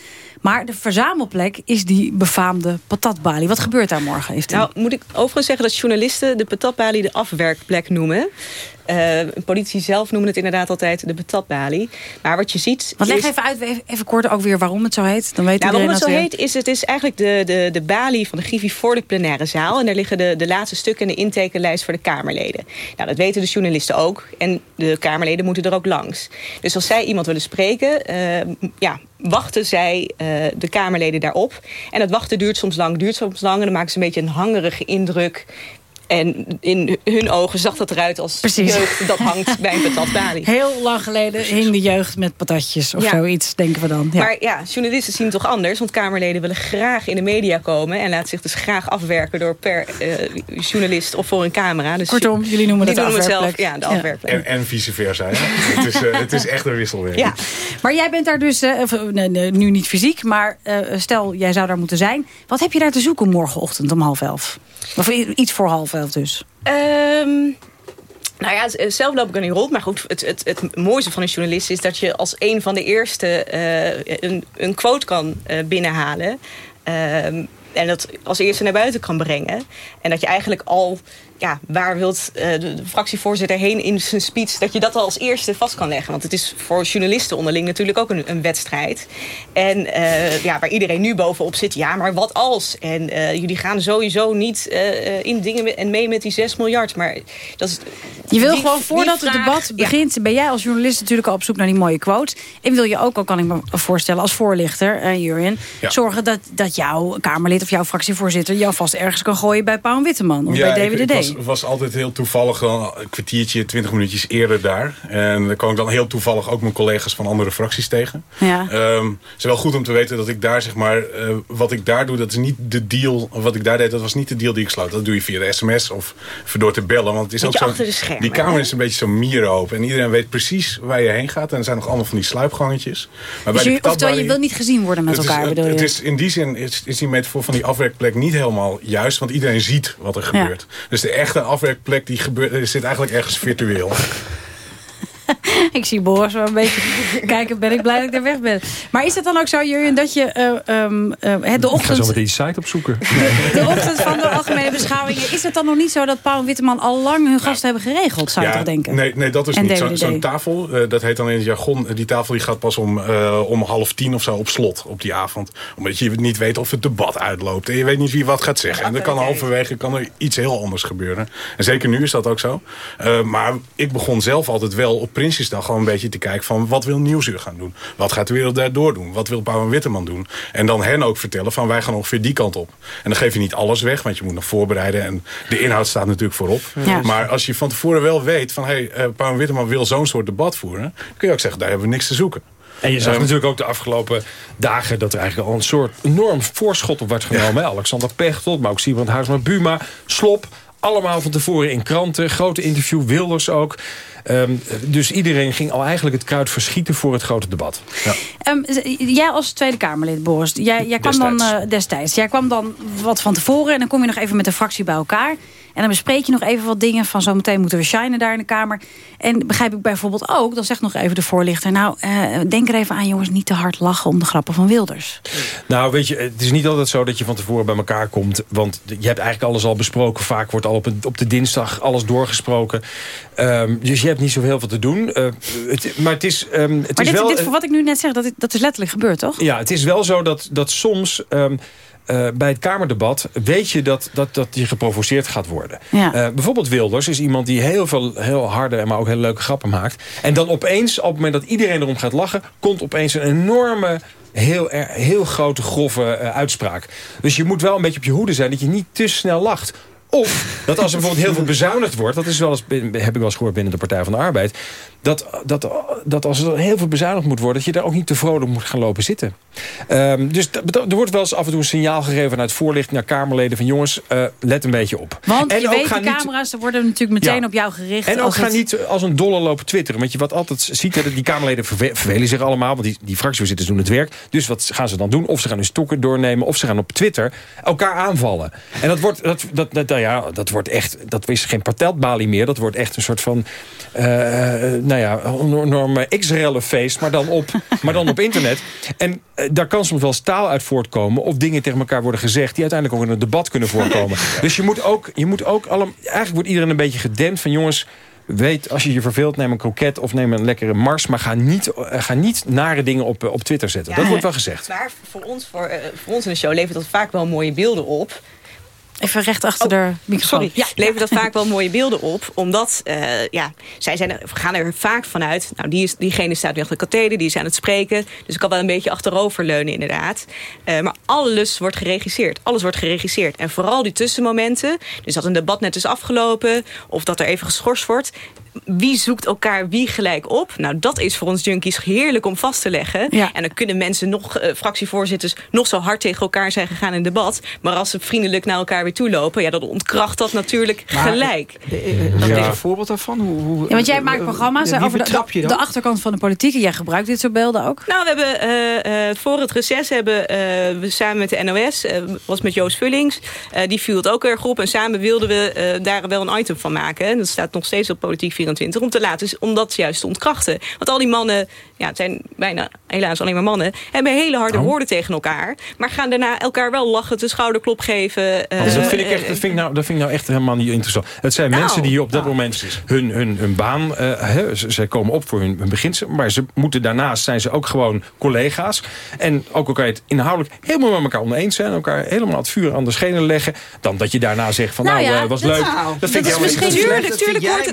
Maar de verzamelplek is die befaamde patatbalie. Wat gebeurt daar morgen, Iftin? Nou, moet ik overigens zeggen dat journalisten de patatbalie de afwerkplek noemen. Eh, politici zelf noemen het inderdaad altijd de patatbalie. Maar wat je ziet... Want leg is- even uit, even, kort ook weer waarom het zo heet. Dan weet Nou, waarom het zo heet, is het is eigenlijk de, de, de balie van de Griffie voor de plenaire zaal. En daar liggen de, de laatste stukken en de intekenlijst voor de Kamerleden. Nou, dat weten de journalisten ook. En de Kamerleden moeten er ook langs. Dus als zij iemand willen spreken, eh, ja, wachten zij eh, de Kamerleden daarop. En dat wachten duurt soms lang, duurt soms lang. En dan maken ze een beetje een hangerige indruk. En in hun ogen zag dat eruit als Precies. jeugd dat hangt bij een patatbalie. Heel lang geleden hing de jeugd met patatjes of Ja. zoiets, denken we dan. Ja. Maar ja, journalisten zien het toch anders. Want Kamerleden willen graag in de media komen. En laten zich dus graag afwerken door per eh, journalist of voor een camera. Dus Kortom, jullie noemen dat de noemen het zelf. Ja, de Ja. afwerkplek. En, en vice versa. Het, is, eh, het is echt een wisselwerking. Ja. Maar jij bent daar dus, eh, nee, nee, nu niet fysiek, maar eh, stel jij zou daar moeten zijn. Wat heb je daar te zoeken morgenochtend om half elf? Of iets voor half elf dus. Ehm, nou ja, z- zelf loop ik er niet rond. Maar goed, het, het, het mooiste van een journalist is dat je als een van de eerste eh, een, een quote kan eh, binnenhalen. Ehm, en dat als eerste naar buiten kan brengen. En dat je eigenlijk al, ja, waar wilt eh, de, de fractievoorzitter heen in zijn speech... dat je dat al als eerste vast kan leggen. Want het is voor journalisten onderling natuurlijk ook een, een wedstrijd. En eh, ja, waar iedereen nu bovenop zit, ja, maar wat als? En eh, jullie gaan sowieso niet in dingen en mee met die 6 miljard. Maar dat is, Je wil die- gewoon voordat het debat ja. begint... ben jij als journalist natuurlijk al op zoek naar die mooie quote. En wil je ook al, kan ik me voorstellen, als voorlichter. Ja. zorgen dat, dat jouw Kamerlid of jouw fractievoorzitter... jou vast ergens kan gooien bij Pauw en Witteman of Ja, bij DWDD. Was, was altijd heel toevallig dan een kwartiertje, twintig minuutjes eerder daar. En dan kwam ik dan heel toevallig ook mijn collega's van andere fracties tegen. Ja. Ehm, het is wel goed om te weten dat ik daar zeg maar, eh, wat ik daar doe, dat is niet de deal. Wat ik daar deed, dat was niet de deal die ik sloot. Dat doe je via de sms of door te bellen. Want het is Beetje ook zo. schermen, Die kamer hè? is een beetje zo mierenhoop. En iedereen weet precies waar je heen gaat. En er zijn nog allemaal van die sluipgangetjes. Maar Dus bij je, oftewel, je wil niet gezien worden met is- elkaar, het- bedoel je? Het is, in die zin is, is die metafoor van die afwerkplek niet helemaal juist. Want iedereen ziet wat er Ja. gebeurt. Dus de echte afwerkplek die gebeurt, zit eigenlijk ergens virtueel. ik zie Boris wel een beetje kijken, ben ik blij dat ik er weg ben. Maar is het dan ook zo, Jurjen, dat je eh, ehm, eh, de Ik ga zo ochtend... meteen die site opzoeken. De ochtend van de algemene beschouwingen. Is het dan nog niet zo dat Paul en Witteman al lang hun gasten hebben geregeld, zou je toch denken? Nee, nee, dat is En niet. Zo- DWDD. Zo'n tafel, eh, dat heet dan in het jargon... die tafel die gaat pas om, eh, om half tien of zo op slot op die avond. Omdat je niet weet of het debat uitloopt. En je weet niet wie wat gaat zeggen. En dan kan halverwege kan er iets heel anders gebeuren. En zeker nu is dat ook zo. Eh, maar ik begon zelf altijd wel op Prinsjesdag... gewoon een beetje te kijken van wat wil Nieuwsuur gaan doen? Wat gaat de wereld daardoor doen? Wat wil Pauw en Witteman doen? En dan hen ook vertellen van wij gaan ongeveer die kant op. En dan geef je niet alles weg, want je moet nog voorbereiden. En de inhoud staat natuurlijk voorop. Ja. Maar als je van tevoren wel weet van... hé, hey, Pauw en Witteman wil zo'n soort debat voeren... dan kun je ook zeggen, daar hebben we niks te zoeken. En je zag Ehm, natuurlijk ook de afgelopen dagen... dat er eigenlijk al een soort enorm voorschot op werd genomen. Alexander Pechtold, maar ook Siebrand Huisma Buma, Slop... allemaal van tevoren in kranten. Grote interview, Wilders ook. Ehm, dus iedereen ging al eigenlijk het kruid verschieten voor het grote debat. Ja. Ehm, jij als Tweede Kamerlid, Boris, jij, jij kwam dan Destijds. eh, destijds. Jij kwam dan wat van tevoren en dan kom je nog even met de fractie bij elkaar. En dan bespreek je nog even wat dingen van zometeen moeten we shinen daar in de Kamer. En begrijp ik bijvoorbeeld ook, dan zegt nog even de voorlichter... nou, eh, denk er even aan jongens, niet te hard lachen om de grappen van Wilders. Nou, weet je, het is niet altijd zo dat je van tevoren bij elkaar komt. Want je hebt eigenlijk alles al besproken. Vaak wordt al op, een- op de dinsdag alles doorgesproken. Ehm, dus je hebt niet zoveel veel te doen. Eh, het, maar het is, ehm, het maar is dit, wel... dit, voor wat ik nu net zeg, dat, dat is letterlijk gebeurd, toch? Ja, het is wel zo dat, dat soms... ehm, eh, bij het Kamerdebat weet je dat, dat, dat je geprovoceerd gaat worden. Ja. Eh, bijvoorbeeld Wilders is iemand die heel veel heel harde... maar ook hele leuke grappen maakt. En dan opeens, op het moment dat iedereen erom gaat lachen... komt opeens een enorme... Heel, er- heel grote, grove eh, uitspraak. Dus je moet wel een beetje op je hoede zijn... dat je niet te snel lacht. Of dat als er bijvoorbeeld heel veel bezuinigd wordt... dat is wel eens, heb ik wel eens gehoord binnen de Partij van de Arbeid... dat, dat, dat als er heel veel bezuinigd moet worden... dat je daar ook niet te vrolijk moet gaan lopen zitten. Ehm, dus er wordt wel eens af en toe een signaal gegeven... vanuit voorlichting naar Kamerleden van... jongens, eh, let een beetje op. Want je ook weet, de camera's worden natuurlijk meteen Ja. op jou gericht. En ook ga het- niet als een dolle lopen twitteren. Want je wat altijd ziet, dat die Kamerleden verve- vervelen zich allemaal. Want die, die fractievoorzitters doen het werk. Dus wat gaan ze dan doen? Of ze gaan hun stokken doornemen. Of ze gaan op Twitter elkaar aanvallen. En dat wordt, dat, dat, dat, nou ja, dat wordt echt, dat is geen partelbalie meer. Dat wordt echt een soort van, eh, nou ja, een enorme x feest. Maar dan op, maar dan op internet. En eh, daar kan soms wel eens taal uit voortkomen. Of dingen tegen elkaar worden gezegd. Die uiteindelijk ook in een debat kunnen voorkomen. dus je moet ook, je moet ook allemaal, eigenlijk wordt iedereen een beetje gedempt van jongens... Weet, als je je verveelt, neem een kroket of neem een lekkere mars. Maar ga niet, eh, ga niet nare dingen op, eh, op Twitter zetten. dat wordt wel gezegd. Maar voor ons, voor, voor ons in de show levert dat vaak wel mooie beelden op. Even recht achter de microfoon. Sorry, ja, levert dat vaak wel mooie beelden op. Omdat, eh, ja, zij zijn er, gaan er vaak vanuit... nou, die is, diegene staat nu achter de katheder, die is aan het spreken. Dus ik kan wel een beetje achteroverleunen, inderdaad. Eh, maar alles wordt geregisseerd. Alles wordt geregisseerd. En vooral die tussenmomenten... dus dat een debat net is afgelopen... of dat er even geschorst wordt... Wie zoekt elkaar wie gelijk op? Nou, dat is voor ons junkies heerlijk om vast te leggen. En dan kunnen mensen nog, eh, fractievoorzitters, nog zo hard tegen elkaar zijn gegaan in debat. Maar als ze vriendelijk naar elkaar weer toelopen, ja, dan ontkracht dat natuurlijk Maar, gelijk. Heb je een voorbeeld daarvan? Hoe, hoe, Ja, want jij maakt programma's Ja, over de, de achterkant van de politiek. En jij gebruikt dit soort beelden ook. Nou, we hebben eh, eh, voor het reces hebben eh, we samen met de NOS, eh, was met Joost Vullings, eh, die viel het ook erg op. En samen wilden we eh, daar wel een item van maken. En dat staat nog steeds op Politiek 24, om te laten, om dat juist te ontkrachten. Want al die mannen, ja, het zijn bijna helaas alleen maar mannen, hebben hele harde woorden tegen elkaar. Maar gaan daarna elkaar wel lachen, de schouderklop geven. eh, Dus dat, vind ik echt, eh, dat, vind ik nou, dat vind ik nou echt helemaal niet interessant. Het zijn Nou, mensen die op dat moment hun, hun, hun baan... eh, hè, ze, ze komen op voor hun, hun beginsel. Maar ze moeten daarnaast zijn ze ook gewoon collega's. En ook al kan je het inhoudelijk helemaal met elkaar oneens zijn... elkaar helemaal het vuur aan de schenen leggen... dan dat je daarna zegt van nou, Nou ja, eh, was dat- leuk. nou, dat vind dat ik is helemaal misschien- niet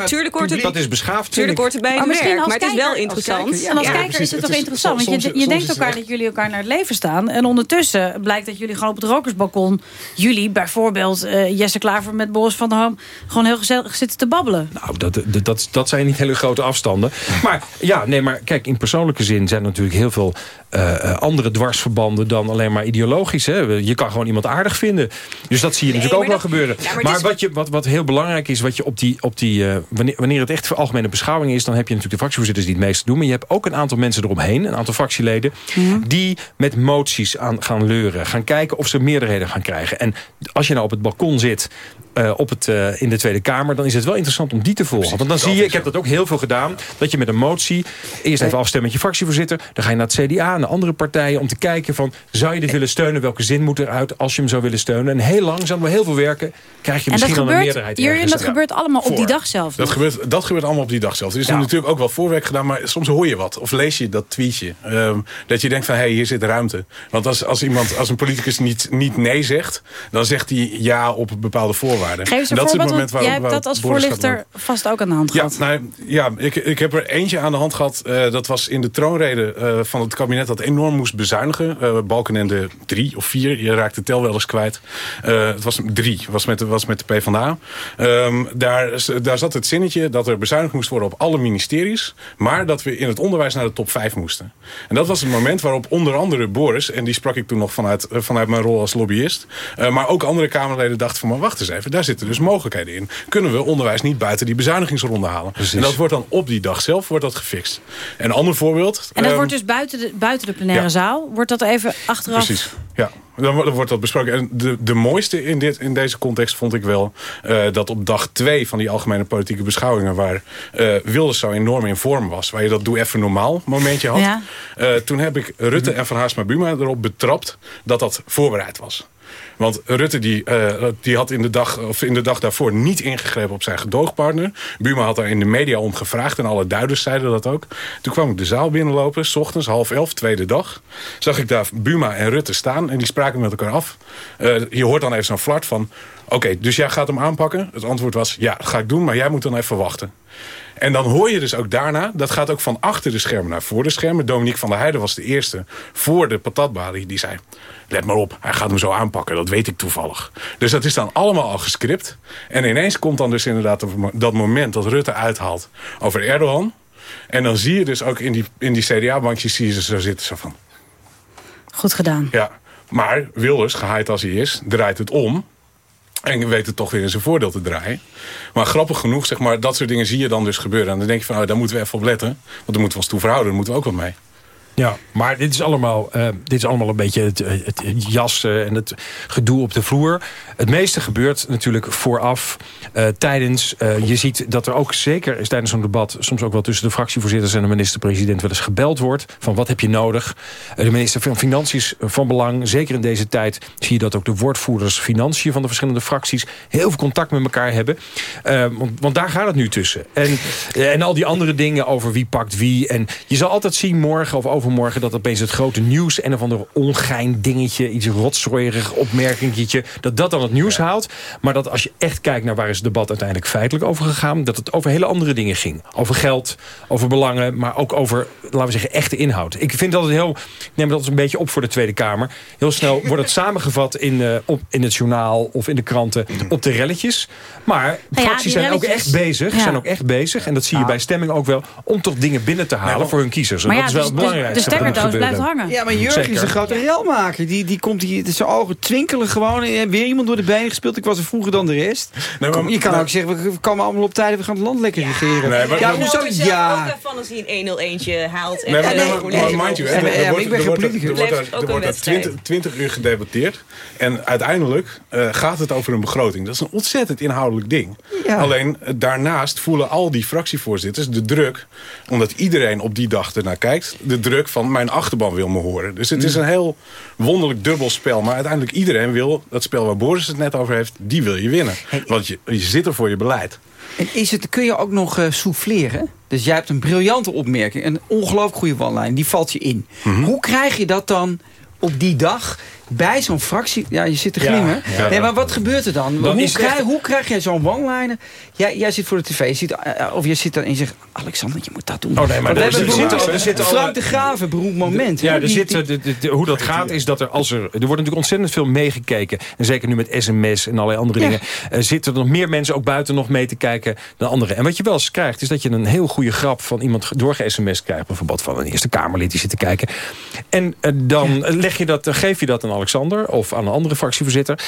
tuurlijk, Dat is beschaafd, vind Tuurlijk ik. hoort het bij Maar het misschien werk, als maar het is wel interessant. En als Ja, kijker is het toch interessant. Want je, denkt elkaar dat jullie elkaar naar het leven staan. En ondertussen blijkt dat jullie gewoon op het rokersbalkon... jullie bijvoorbeeld eh, Jesse Klaver met Boris van der Ham... gewoon heel gezellig zitten te babbelen. Nou, dat, dat, dat, dat zijn niet hele grote afstanden. Maar ja, nee, maar kijk, in persoonlijke zin zijn er natuurlijk heel veel eh, eh, andere dwarsverbanden dan alleen maar ideologisch. Hè. Je kan gewoon iemand aardig vinden. Dus dat zie je natuurlijk ook wel gebeuren. Ja, maar wat, je, wat, wat heel belangrijk is, wat je op die, op die, eh, wanneer, wanneer het echt voor algemene beschouwing is, dan heb je natuurlijk de fractievoorzitters die het meeste doen. Maar je hebt ook een aantal mensen eromheen, een aantal fractieleden, die met moties aan gaan leuren. Gaan kijken of ze meerderheden gaan krijgen. En als je nou op het balkon zit eh, op het, eh, in de Tweede Kamer... dan is het wel interessant om die te volgen. Want dan zie je, ik heb dat ook heel veel gedaan... dat je met een motie eerst even afstemmen met je fractievoorzitter... dan ga je naar het CDA, naar andere partijen... om te kijken van, zou je dit willen steunen? Welke zin moet eruit als je hem zou willen steunen? En heel langzaam, door heel veel werken... krijg je En misschien al een gebeurt, meerderheid Jurjen, ergens. dat gebeurt allemaal op die dag zelf. Dat gebeurt, dat gebeurt allemaal op die dag zelf. Er is Ja. natuurlijk ook wel voorwerk gedaan, maar soms hoor je wat. Of lees je dat tweetje. Ehm, dat je denkt van, hé, hey, hier zit ruimte. Want als, als, iemand, als een politicus niet, niet nee zegt... dan zegt hij ja op bepaalde voorwaarden. Geef een dat is het voorbeeld, moment want waar- jij hebt dat als voorlichter vast ook aan de hand Ja, gehad. nou, ja ik, ik heb er eentje aan de hand gehad. eh, dat was in de troonrede eh, van het kabinet dat enorm moest bezuinigen. Eh Balkenende drie of vier. Je raakt de tel wel eens kwijt. Het was drie. was met, de- was met de PvdA. Ehm daar, daar zat het zinnetje dat er bezuinigd moest worden op alle ministeries. Maar dat we in het onderwijs naar de top vijf moesten. En dat was het moment waarop onder andere Boris... en die sprak ik toen nog vanuit, vanuit mijn rol als lobbyist... maar ook andere Kamerleden dachten van... maar wacht eens even, daar zitten dus mogelijkheden in. Kunnen we onderwijs niet buiten die bezuinigingsronde halen? En dat wordt dan op die dag zelf wordt dat gefixt. En een ander voorbeeld... En dat ehm, wordt dus buiten de, buiten de plenaire ja. zaal. Wordt dat even achteraf... Precies, ja. Dan, wordt- dat besproken. En de, de mooiste in, dit, in deze context vond ik wel... eh, dat op dag twee van die algemene politieke beschouwingen... waar eh, Wilders zo enorm in vorm was... waar je dat doe even normaal momentje had... Ja. eh, toen heb ik Rutte en Van Haarsma Buma erop betrapt... dat dat voorbereid was. Want Rutte die, eh, die had in de, dag, of in de dag daarvoor niet ingegrepen op zijn gedoogpartner. Buma had daar in de media om gevraagd en alle duiders zeiden dat ook. Toen kwam ik de zaal binnenlopen, s ochtends half elf, tweede dag. Zag ik daar Buma en Rutte staan en die spraken met elkaar af. Eh, je hoort dan even zo'n flart van... Oké, dus jij gaat hem aanpakken? Het antwoord was, ja, ga ik doen, maar jij moet dan even wachten. En dan hoor je dus ook daarna, dat gaat ook van achter de schermen naar voor de schermen. Dominique van der Heijden was de eerste voor de patatbalie. Die zei, let maar op, hij gaat hem zo aanpakken. Dat weet ik toevallig. Dus dat is dan allemaal al gescript. En ineens komt dan dus inderdaad dat moment dat Rutte uithaalt over Erdogan. En dan zie je dus ook in die, in die CDA-bankjes zie je ze zo zitten. Zo van, Goed gedaan. ja, maar Wilders, gehaaid als hij is, draait het om. En weet het toch weer in zijn voordeel te draaien. Maar grappig genoeg, zeg maar, dat soort dingen zie je dan dus gebeuren. En dan denk je van, oh, daar moeten we even op letten. Want daar moeten we ons toe verhouden, daar moeten we ook wat mee. Ja, maar dit is allemaal, eh, dit is allemaal een beetje het, het jassen en het gedoe op de vloer. Het meeste gebeurt natuurlijk vooraf, eh, tijdens. eh, je ziet dat er ook zeker is tijdens zo'n debat... soms ook wel tussen de fractievoorzitters en de minister-president... wel eens gebeld wordt van wat heb je nodig. Eh, de minister van Financiën is van belang. Zeker in deze tijd zie je dat ook de woordvoerders financiën... van de verschillende fracties heel veel contact met elkaar hebben. Eh, want, want daar gaat het nu tussen. En, eh, en al die andere dingen over wie pakt wie. En je zal altijd zien morgen of overmorgen... dat opeens het grote nieuws en of ander ongein dingetje... iets rotzooierig opmerkingetje... dat dat dan het nieuws haalt. Maar dat als je echt kijkt naar waar is het debat uiteindelijk feitelijk over gegaan... dat het over hele andere dingen ging. Over geld, over belangen, maar ook over, laten we zeggen, echte inhoud. Ik vind dat het heel, ik neem dat een beetje op voor de Tweede Kamer. Heel snel wordt het samengevat in, eh, op, in het journaal of in de kranten op de relletjes. Maar Nou ja, fracties zijn ook echt bezig, Ja. zijn ook echt bezig. En dat zie je bij stemming ook wel, om toch dingen binnen te halen voor hun kiezers. En Maar dat ja, is wel dus het de- de er gebeuren. blijft hangen. Ja, maar Jurgen is een grote relmaker. Die, die komt hier, zijn ogen twinkelen gewoon. En weer iemand door de benen gespeeld. Ik was er vroeger dan de rest. Kom, je kan maar- ook zeggen, we komen allemaal op tijd. We gaan het land lekker regeren. Nee, maar- ja, maar- hoezo? Ja. van als hij een 1-0 eentje haalt. En Nee, maar, maar, maar mind you, maar ik ben er geen wordt, er politicus. wordt, Blijft er ook een wordt er wedstrijd. 20, 20 uur gedebatteerd. En uiteindelijk eh, gaat het over een begroting. Dat is een ontzettend inhoudelijk ding. Alleen eh, daarnaast voelen al die fractievoorzitters de druk... omdat iedereen op die dag ernaar kijkt... de druk van mijn achterban wil me horen. Dus het is een heel wonderlijk dubbel spel. Maar uiteindelijk iedereen wil, dat spel waar Boris het net over heeft... die wil je winnen. Want je, je zit er voor je beleid. En is het, kun je ook nog eh souffleren? Dus jij hebt een briljante opmerking. Een ongelooflijk goede wanlijn. Die valt je in. Mhm. Hoe krijg je dat dan op die dag bij zo'n fractie... Ja, je zit te Ja, glimmen. ja. Nee, maar wat gebeurt er dan? Hoe, krijg, hoe krijg jij zo'n one-liner? Jij, jij zit voor de tv, ziet, eh, of je zit dan en je zegt... Alexander, je moet dat doen. Oh nee, maar er, hebben er een zitten Frank de Graven, beroemd moment. Ja, hè? er zit, de- de- de- hoe dat gaat is dat er als er... Er wordt natuurlijk ontzettend veel meegekeken. En zeker nu met sms en allerlei andere Ja. dingen. eh, zitten er nog meer mensen ook buiten nog mee te kijken dan anderen. En wat je wel eens krijgt is dat je een heel goede grap van iemand doorge-sms krijgt. Bijvoorbeeld van een Eerste Kamerlid die zit te kijken. En eh, dan leg je dat, dan geef je dat aan Alexander of aan een andere fractievoorzitter.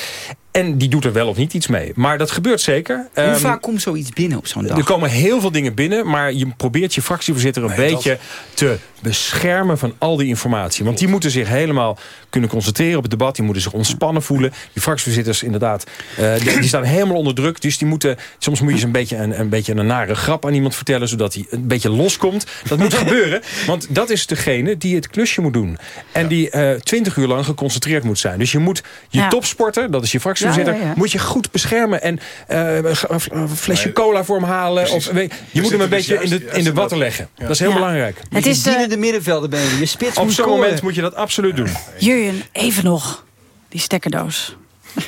En die doet er wel of niet iets mee. Maar dat gebeurt zeker. Hoe Ehm, vaak komt zoiets binnen op zo'n dag? er komen heel veel dingen binnen, maar je probeert je fractievoorzitter een Nee, beetje te beschermen van al die informatie. Want die moeten zich helemaal kunnen concentreren op het debat. Die moeten zich ontspannen voelen. Die fractievoorzitters inderdaad, eh, die, die staan helemaal onder druk. Dus die moeten, soms moet je ze een beetje een, een beetje een nare grap aan iemand vertellen, zodat hij een beetje loskomt. Dat moet gebeuren, want dat is degene die het klusje moet doen. En die twintig uur lang geconcentreerd moet zijn. Dus je moet je Ja. topsporter, dat is je fractievoorzitter, Ja, ja, ja. moet je goed beschermen. En eh, een flesje cola voor hem halen. Of, weet, je moet hem een dus beetje in de, in de in watten leggen. Ja. Dat is heel Ja. belangrijk. Het is, eh, de middenvelden ben je. Je spits Op zo'n moment moet je dat absoluut doen. Jurjen, even nog. Die stekkerdoos.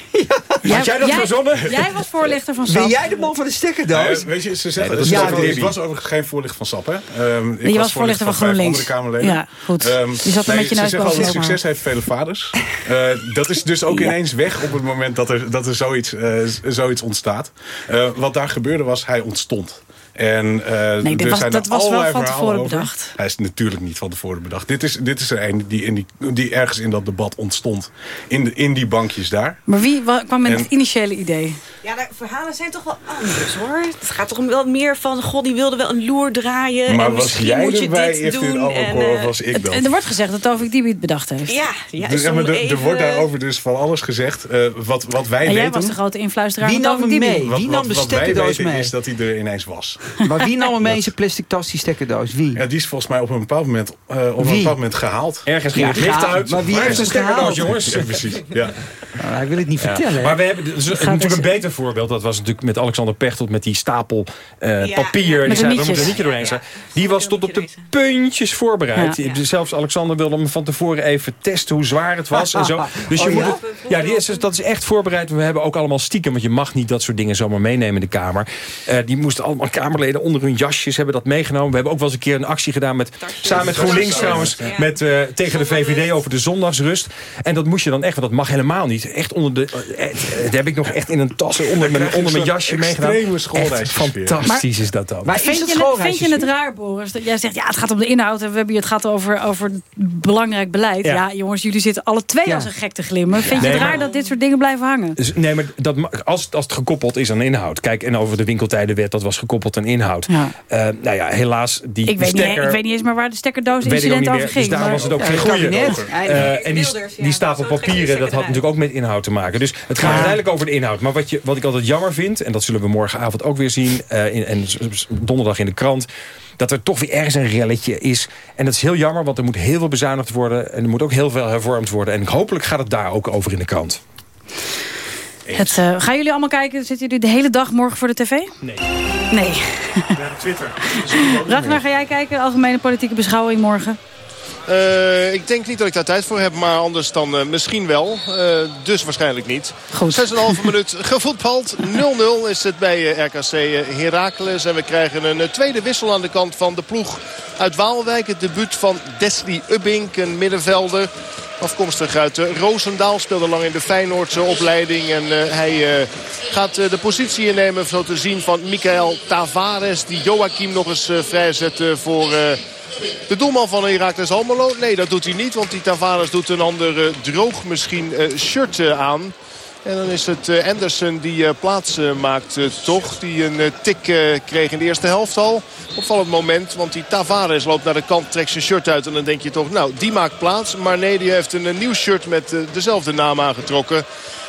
Had jij dat verzonnen? Jij was voorlichter van SAP. Ben jij de man van de stekkerdoos? Weet je, ze Nee, zeggen, dat is ja, ik was overigens geen voorlichter van SAP. Hè. Ehm, ik Je was voorlichter van GroenLinks. Kamerleden. Ja, goed. Ehm, Je zat er met je ze neus boven succes heeft vele vaders. Eh, dat is dus ook Ja. ineens weg op het moment dat er, dat er zoiets, eh, zoiets ontstaat. Eh, wat daar gebeurde was, hij ontstond. En, eh, dit er was- zijn dat was wel van tevoren over. bedacht. Hij is natuurlijk niet van tevoren bedacht. Dit is, dit is er een die, in die, die ergens in dat debat ontstond. In, de, in die bankjes daar. Maar wie wa- kwam met En- het initiële idee? Ja, de verhalen zijn toch wel anders hoor. Het gaat toch wel meer van, god, die wilde wel een loer draaien. Maar en was misschien jij moet je erbij, dit doen. En, of eh, was ik Het- dat? er wordt gezegd dat Tovik Dibi het bedacht heeft. Ja, ja Dus, maar er- er wordt daarover dus van alles gezegd. Eh, wat, wat wij En jij weten... was de grote influisteraar Wie van nam hem mee? Wat, Wie wat, nam de wat wij weten mee? is dat hij er ineens was. Maar wie nam hem mee in zijn plastic tas, die stekkerdoos? Wie? Ja, die is volgens mij op een bepaald moment, eh, op een bepaald moment gehaald. Ergens ging Ja, het licht uit. Maar wie heeft hem stekkerdoos, jongens? Ja, precies. Ja. Nou, hij wil het niet Ja. vertellen. Maar we hebben dus, gaat natuurlijk dus- een beter voorbeeld. Dat was natuurlijk met Alexander Pechtold met die stapel eh, Ja, papier. Die zei, er nietjes. moet een nietje doorheen zijn. Die was tot op de puntjes voorbereid. Ja. Zelfs Alexander wilde hem van tevoren even testen hoe zwaar het was. en zo. Dus je Oh, moet ja? het, ja, die is, dat is echt voorbereid. We hebben ook allemaal stiekem, want je mag niet dat soort dingen zomaar meenemen in de Kamer. Eh, die moesten allemaal Kamerleden onder hun jasjes hebben dat meegenomen. We hebben ook wel eens een keer een actie gedaan met, samen met GroenLinks trouwens, met, eh, tegen de VVD over de zondagsrust. En dat moest je dan echt, want dat mag helemaal niet. Echt onder de, eh, dat heb ik nog echt in een tas onder mijn, onder mijn jasje meegedaan. Echt fantastisch is dat dan. Maar Vind het je, het, vind je het raar, Boris? Dat jij zegt, ja, het gaat om de inhoud. En we hebben het gaat over, over belangrijk beleid. Ja. Ja. jongens, jullie zitten alle twee Ja. als een gek te glimmen. Vind je Nee, het raar maar- dat dit soort dingen blijven hangen? Dus, nee, maar dat, als, als het gekoppeld is aan inhoud. Kijk, en over de winkeltijdenwet, dat was gekoppeld aan inhoud. Ja. Eh, nou ja, helaas, die, Ik die weet, niet, stekker... ik weet niet eens meer waar de stekkerdoos incident over ging. Dus daarom maar- was het ook Ja, geen goede. Eh, en die, stapel papieren, dat had natuurlijk ook met inhoud te maken. Dus het gaat uiteindelijk over de inhoud. Maar wat, je, wat ik altijd jammer vind, en dat zullen we morgenavond ook weer zien... eh, in, en donderdag in de krant... dat er toch weer ergens een relletje is. En dat is heel jammer, want er moet heel veel bezuinigd worden... en er moet ook heel veel hervormd worden. En hopelijk gaat het daar ook over in de krant. Het, eh, gaan jullie allemaal kijken? Zitten jullie de hele dag morgen voor de tv? Nee. Nee. Twitter. Ragnar, ga jij kijken? Algemene politieke beschouwing morgen? Eh, ik denk niet dat ik daar tijd voor heb, maar anders dan eh, misschien wel. Eh, dus waarschijnlijk niet. Goed. 6,5 minuut gevoetbald. 0-0 is het bij RKC Heracles. En we krijgen een tweede wissel aan de kant van de ploeg uit Waalwijk. Het debuut van Desli Ubbink, een middenvelder. Afkomstig uit eh, Roosendaal. Speelde lang in de Feyenoordse opleiding. En eh, hij eh, gaat de positie innemen, zo te zien, van Michael Tavares. Die Joachim nog eens vrijzet voor... de doelman van Heracles Almelo? Nee, dat doet hij niet. Want die Tavares doet een ander droog misschien shirt aan. En dan is het eh, Anderson die eh, plaats eh, maakt toch. Die een tik kreeg in de eerste helft al. Opvallend moment, want die Tavares loopt naar de kant, trekt zijn shirt uit. En dan denk je toch, nou, die maakt plaats. Maar nee, die heeft een, nieuw shirt met dezelfde naam aangetrokken.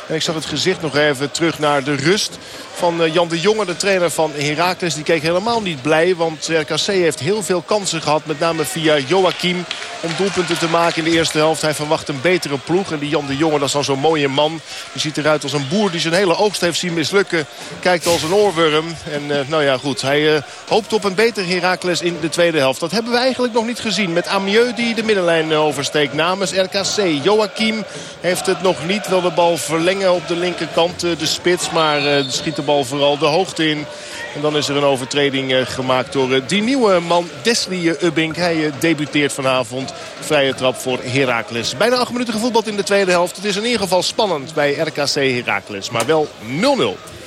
En ik zag het gezicht nog even terug naar de rust van eh, Jan de Jonge, de trainer van Heracles. Die keek helemaal niet blij, want RKC heeft heel veel kansen gehad. Met name via Joachim om doelpunten te maken in de eerste helft. Hij verwacht een betere ploeg. En die Jan de Jonge, dat is al zo'n mooie man. Die ziet eruit als een boer die zijn hele oogst heeft zien mislukken. Kijkt als een oorworm. En eh, nou ja, goed. Hij eh, hoopt op een beter Heracles in de tweede helft. Dat hebben we eigenlijk nog niet gezien. Met Amieux die de middenlijn oversteekt namens RKC. Joachim heeft het nog niet. Wil de bal verlengen op de linkerkant, de spits. Maar schiet de vooral de hoogte in. En dan is er een overtreding eh, gemaakt door eh, die nieuwe man Desli eh, Ubbink. Hij debuteert vanavond. Vrije trap voor Heracles. Bijna acht minuten gevoetbald in de tweede helft. Het is in ieder geval spannend bij RKC Heracles. Maar wel 0-0.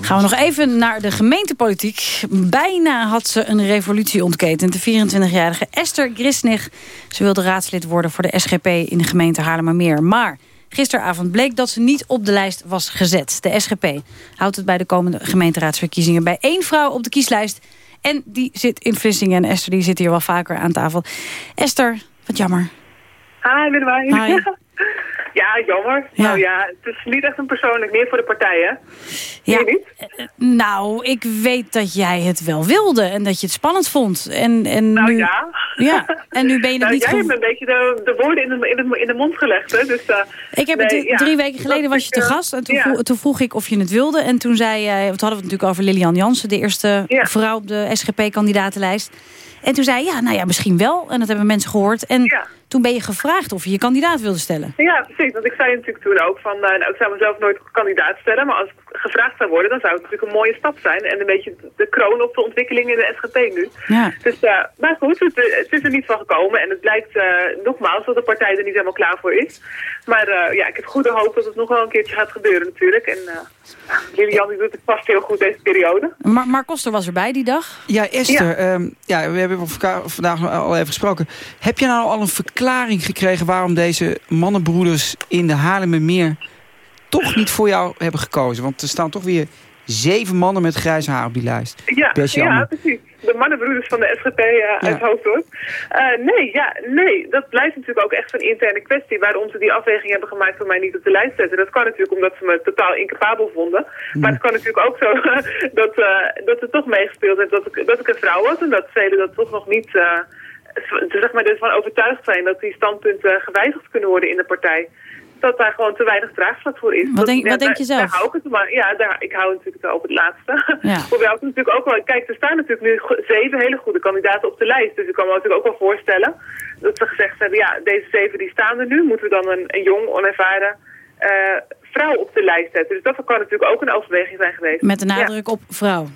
Gaan we nog even naar de gemeentepolitiek. Bijna had ze een revolutie ontketend. De 24-jarige Esther Grisnig. Ze wilde raadslid worden voor de SGP in de gemeente Haarlemmermeer. Maar Gisteravond bleek dat ze niet op de lijst was gezet. De SGP houdt het bij de komende gemeenteraadsverkiezingen... bij één vrouw op de kieslijst. En die zit in Vlissingen. En Esther die zit hier wel vaker aan tafel. Esther, wat jammer. Hi, Willemijn. Ja, jammer. Ja. Nou ja, het is niet echt een persoonlijk, meer voor de partijen. Ja, niet? eh, nou, ik weet dat jij het wel wilde en dat je het spannend vond. En, en Nou nu, ja. Ja, en nu ben je het Nou, niet jij hebt een beetje de, de woorden in de, in, de, in de mond gelegd, hè? Dus, eh, Ik heb nee, ja. drie weken geleden Dat was je te eh, gast. En toen, ja. vroeg, toen vroeg ik of je het wilde. En toen zei jij, want hadden we het natuurlijk over Lilian Jansen, de eerste vrouw op de SGP-kandidatenlijst. En toen zei je, ja, nou ja, misschien wel. En dat hebben mensen gehoord. En toen ben je gevraagd of je je kandidaat wilde stellen. Ja, precies. Want ik zei natuurlijk toen ook van, eh, nou, ik zou mezelf nooit kandidaat stellen, maar als ik gevraagd zou worden, dan zou het natuurlijk een mooie stap zijn. En een beetje de kroon op de ontwikkeling in de SGP nu. Ja. Dus, eh, maar goed, het, het is er niet van gekomen. En het blijkt eh, nogmaals dat de partij er niet helemaal klaar voor is. Maar eh, ja, ik heb goede hoop dat het nog wel een keertje gaat gebeuren natuurlijk. En eh, ja, Lilian die doet het vast heel goed deze periode. Maar Mark Koster was erbij die dag. Ja, Esther, ja. ja, we hebben elkaar vandaag al even gesproken. Heb je nou al een verklaring gekregen waarom deze mannenbroeders in de Haarlemmermeer toch niet voor jou hebben gekozen? Want er staan toch weer zeven mannen met grijs haar op die lijst. Ja, ja precies. De mannenbroeders van de SGP eh, uit Hoofddorp. Eh, nee, ja, nee, dat blijft natuurlijk ook echt een interne kwestie... waarom ze die afweging hebben gemaakt om mij niet op de lijst te zetten. Dat kan natuurlijk omdat ze me totaal incapabel vonden. Maar het kan natuurlijk ook zo dat, eh, dat het toch meegespeeld heeft dat ik, dat ik een vrouw was... en dat velen dat toch nog niet... zeg maar, ervan overtuigd zijn dat die standpunten gewijzigd kunnen worden in de partij. Dat daar gewoon te weinig draagvlak voor is. Wat Dat- denk- ja, wat denk je zelf? Daar hou ik het maar. Ja, daar, ik hou natuurlijk op het laatste. Ja. Hoewel ik natuurlijk ook wel... Kijk, er staan natuurlijk nu zeven hele goede kandidaten op de lijst. Dus ik kan me natuurlijk ook wel voorstellen dat ze gezegd hebben... ja, deze zeven die staan er nu. Moeten we dan een, een jong, onervaren eh, vrouw op de lijst zetten. Dus dat kan natuurlijk ook een overweging zijn geweest. Met de Ja. nadruk op vrouw.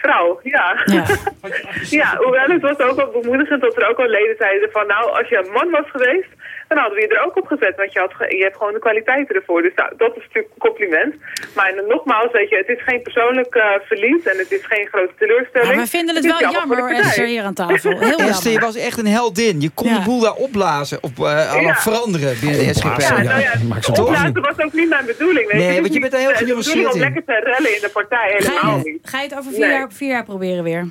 Vrouw, ja. Ja. ja, hoewel het was ook wel bemoedigend dat er ook al leden zeiden van... nou, als je een man was geweest, dan hadden we je er ook op gezet. Want je, had ge- je hebt gewoon de kwaliteiten ervoor. Dus nou, dat is natuurlijk een compliment. Maar nogmaals, weet je, het is geen persoonlijk eh, verlies en het is geen grote teleurstelling. Maar we vinden het wel jammer, partij. Esther, hier aan tafel. Heel Esther, je jammer. was echt een heldin. Je kon Ja. de boel daar opblazen of uh, Ja. veranderen binnen de SGP. Ja, nou ja, opblazen was ook niet mijn bedoeling. weet Nee, is want je bent er heel eh, de genuanceerd bedoeling om in. lekker te rellen in de partij, helemaal Ga je, niet. ga je het over vier, Nee. jaar, vier jaar proberen weer?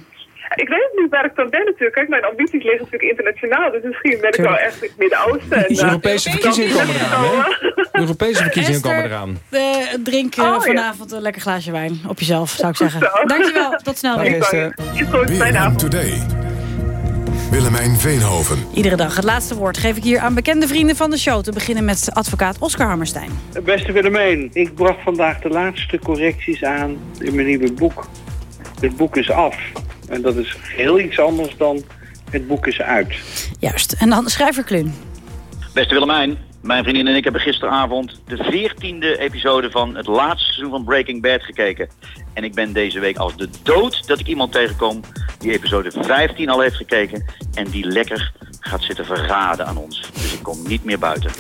Ik weet niet waar ik dan ben natuurlijk. Kijk, mijn ambities liggen natuurlijk internationaal. Dus misschien ben ik wel echt in het Midden-Oosten. en, De eh, Europese verkiezingen komen eraan, hè? De Europese verkiezingen komen eraan. Eh, drink eh, Oh, vanavond een lekker glaasje wijn. Op jezelf, zou ik zeggen. Dankjewel, tot snel weer. Is goed, fijne avond. Today. Willemijn Veenhoven. Iedere dag het laatste woord geef ik hier aan bekende vrienden van de show. Te beginnen met advocaat Oscar Hammerstein. Beste Willemijn, ik bracht vandaag de laatste correcties aan in mijn nieuwe boek. Het boek is af. En dat is heel iets anders dan het boek is uit. Juist. En dan schrijver Kluun. Beste Willemijn, mijn vriendin en ik hebben gisteravond de veertiende episode van het laatste seizoen van Breaking Bad gekeken. En ik ben deze week als de dood dat ik iemand tegenkom die episode 15 al heeft gekeken en die lekker gaat zitten verraden aan ons. Dus ik kom niet meer buiten.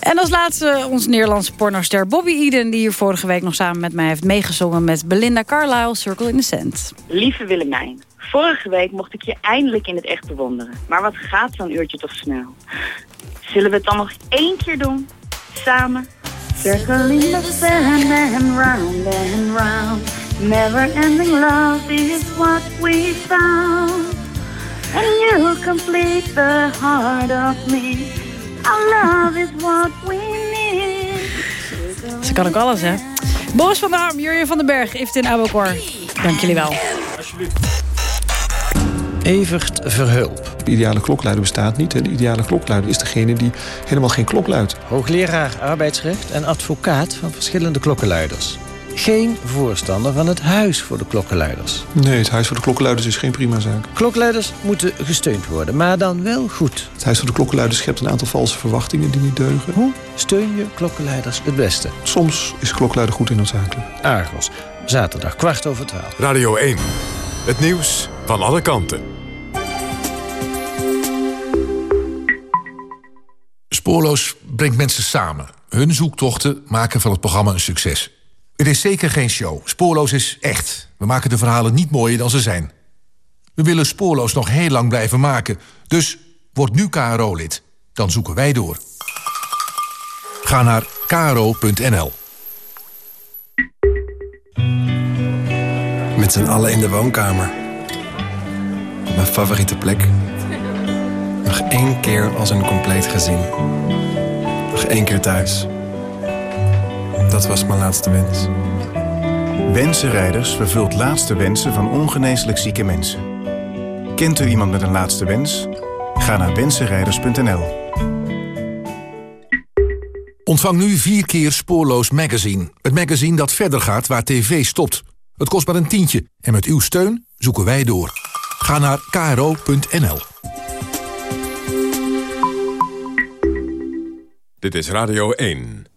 En als laatste ons Nederlandse pornoster Bobby Eden... die hier vorige week nog samen met mij heeft meegezongen... met Belinda Carlisle, Circle in the Sand. Lieve Willemijn, vorige week mocht ik je eindelijk in het echt bewonderen. Maar wat gaat zo'n uurtje toch snel? Zullen we het dan nog één keer doen? Samen. Circle in the sand and round and round. Never ending love is what we found. And you complete the heart of me. Our love is what we need. Ze kan ook alles, hè? Boris van der Arm, Jurjen van den Berg, Iftin Abokor. Dank jullie wel. Evert Verhulp. De ideale klokluider bestaat niet. hè. De ideale klokluider is degene die helemaal geen klok luidt. Hoogleraar arbeidsrecht en advocaat van verschillende klokkenluiders. Geen voorstander van het huis voor de klokkenluiders. Nee, het huis voor de klokkenluiders is geen prima zaak. Klokkenluiders moeten gesteund worden, maar dan wel goed. Het huis voor de klokkenluiders schept een aantal valse verwachtingen die niet deugen. Hoe steun je klokkenluiders het beste? Soms is klokluider goed en noodzakelijk. Argos, zaterdag kwart over twaalf. Radio 1. Het nieuws van alle kanten. Spoorloos brengt mensen samen. Hun zoektochten maken van het programma een succes. Het is zeker geen show. Spoorloos is echt. We maken de verhalen niet mooier dan ze zijn. We willen Spoorloos nog heel lang blijven maken. Dus word nu KRO-lid. Dan zoeken wij door. Ga naar kro.nl. Met z'n allen in de woonkamer. Mijn favoriete plek. Nog één keer als een compleet gezin. Nog één keer thuis. Dat was mijn laatste wens. Wensenrijders vervult laatste wensen van ongeneeslijk zieke mensen. Kent u iemand met een laatste wens? Ga naar wensenrijders.nl. Ontvang nu vier keer Spoorloos Magazine. Het magazine dat verder gaat waar tv stopt. Het kost maar een tientje en met uw steun zoeken wij door. Ga naar kro.nl. Dit is Radio 1.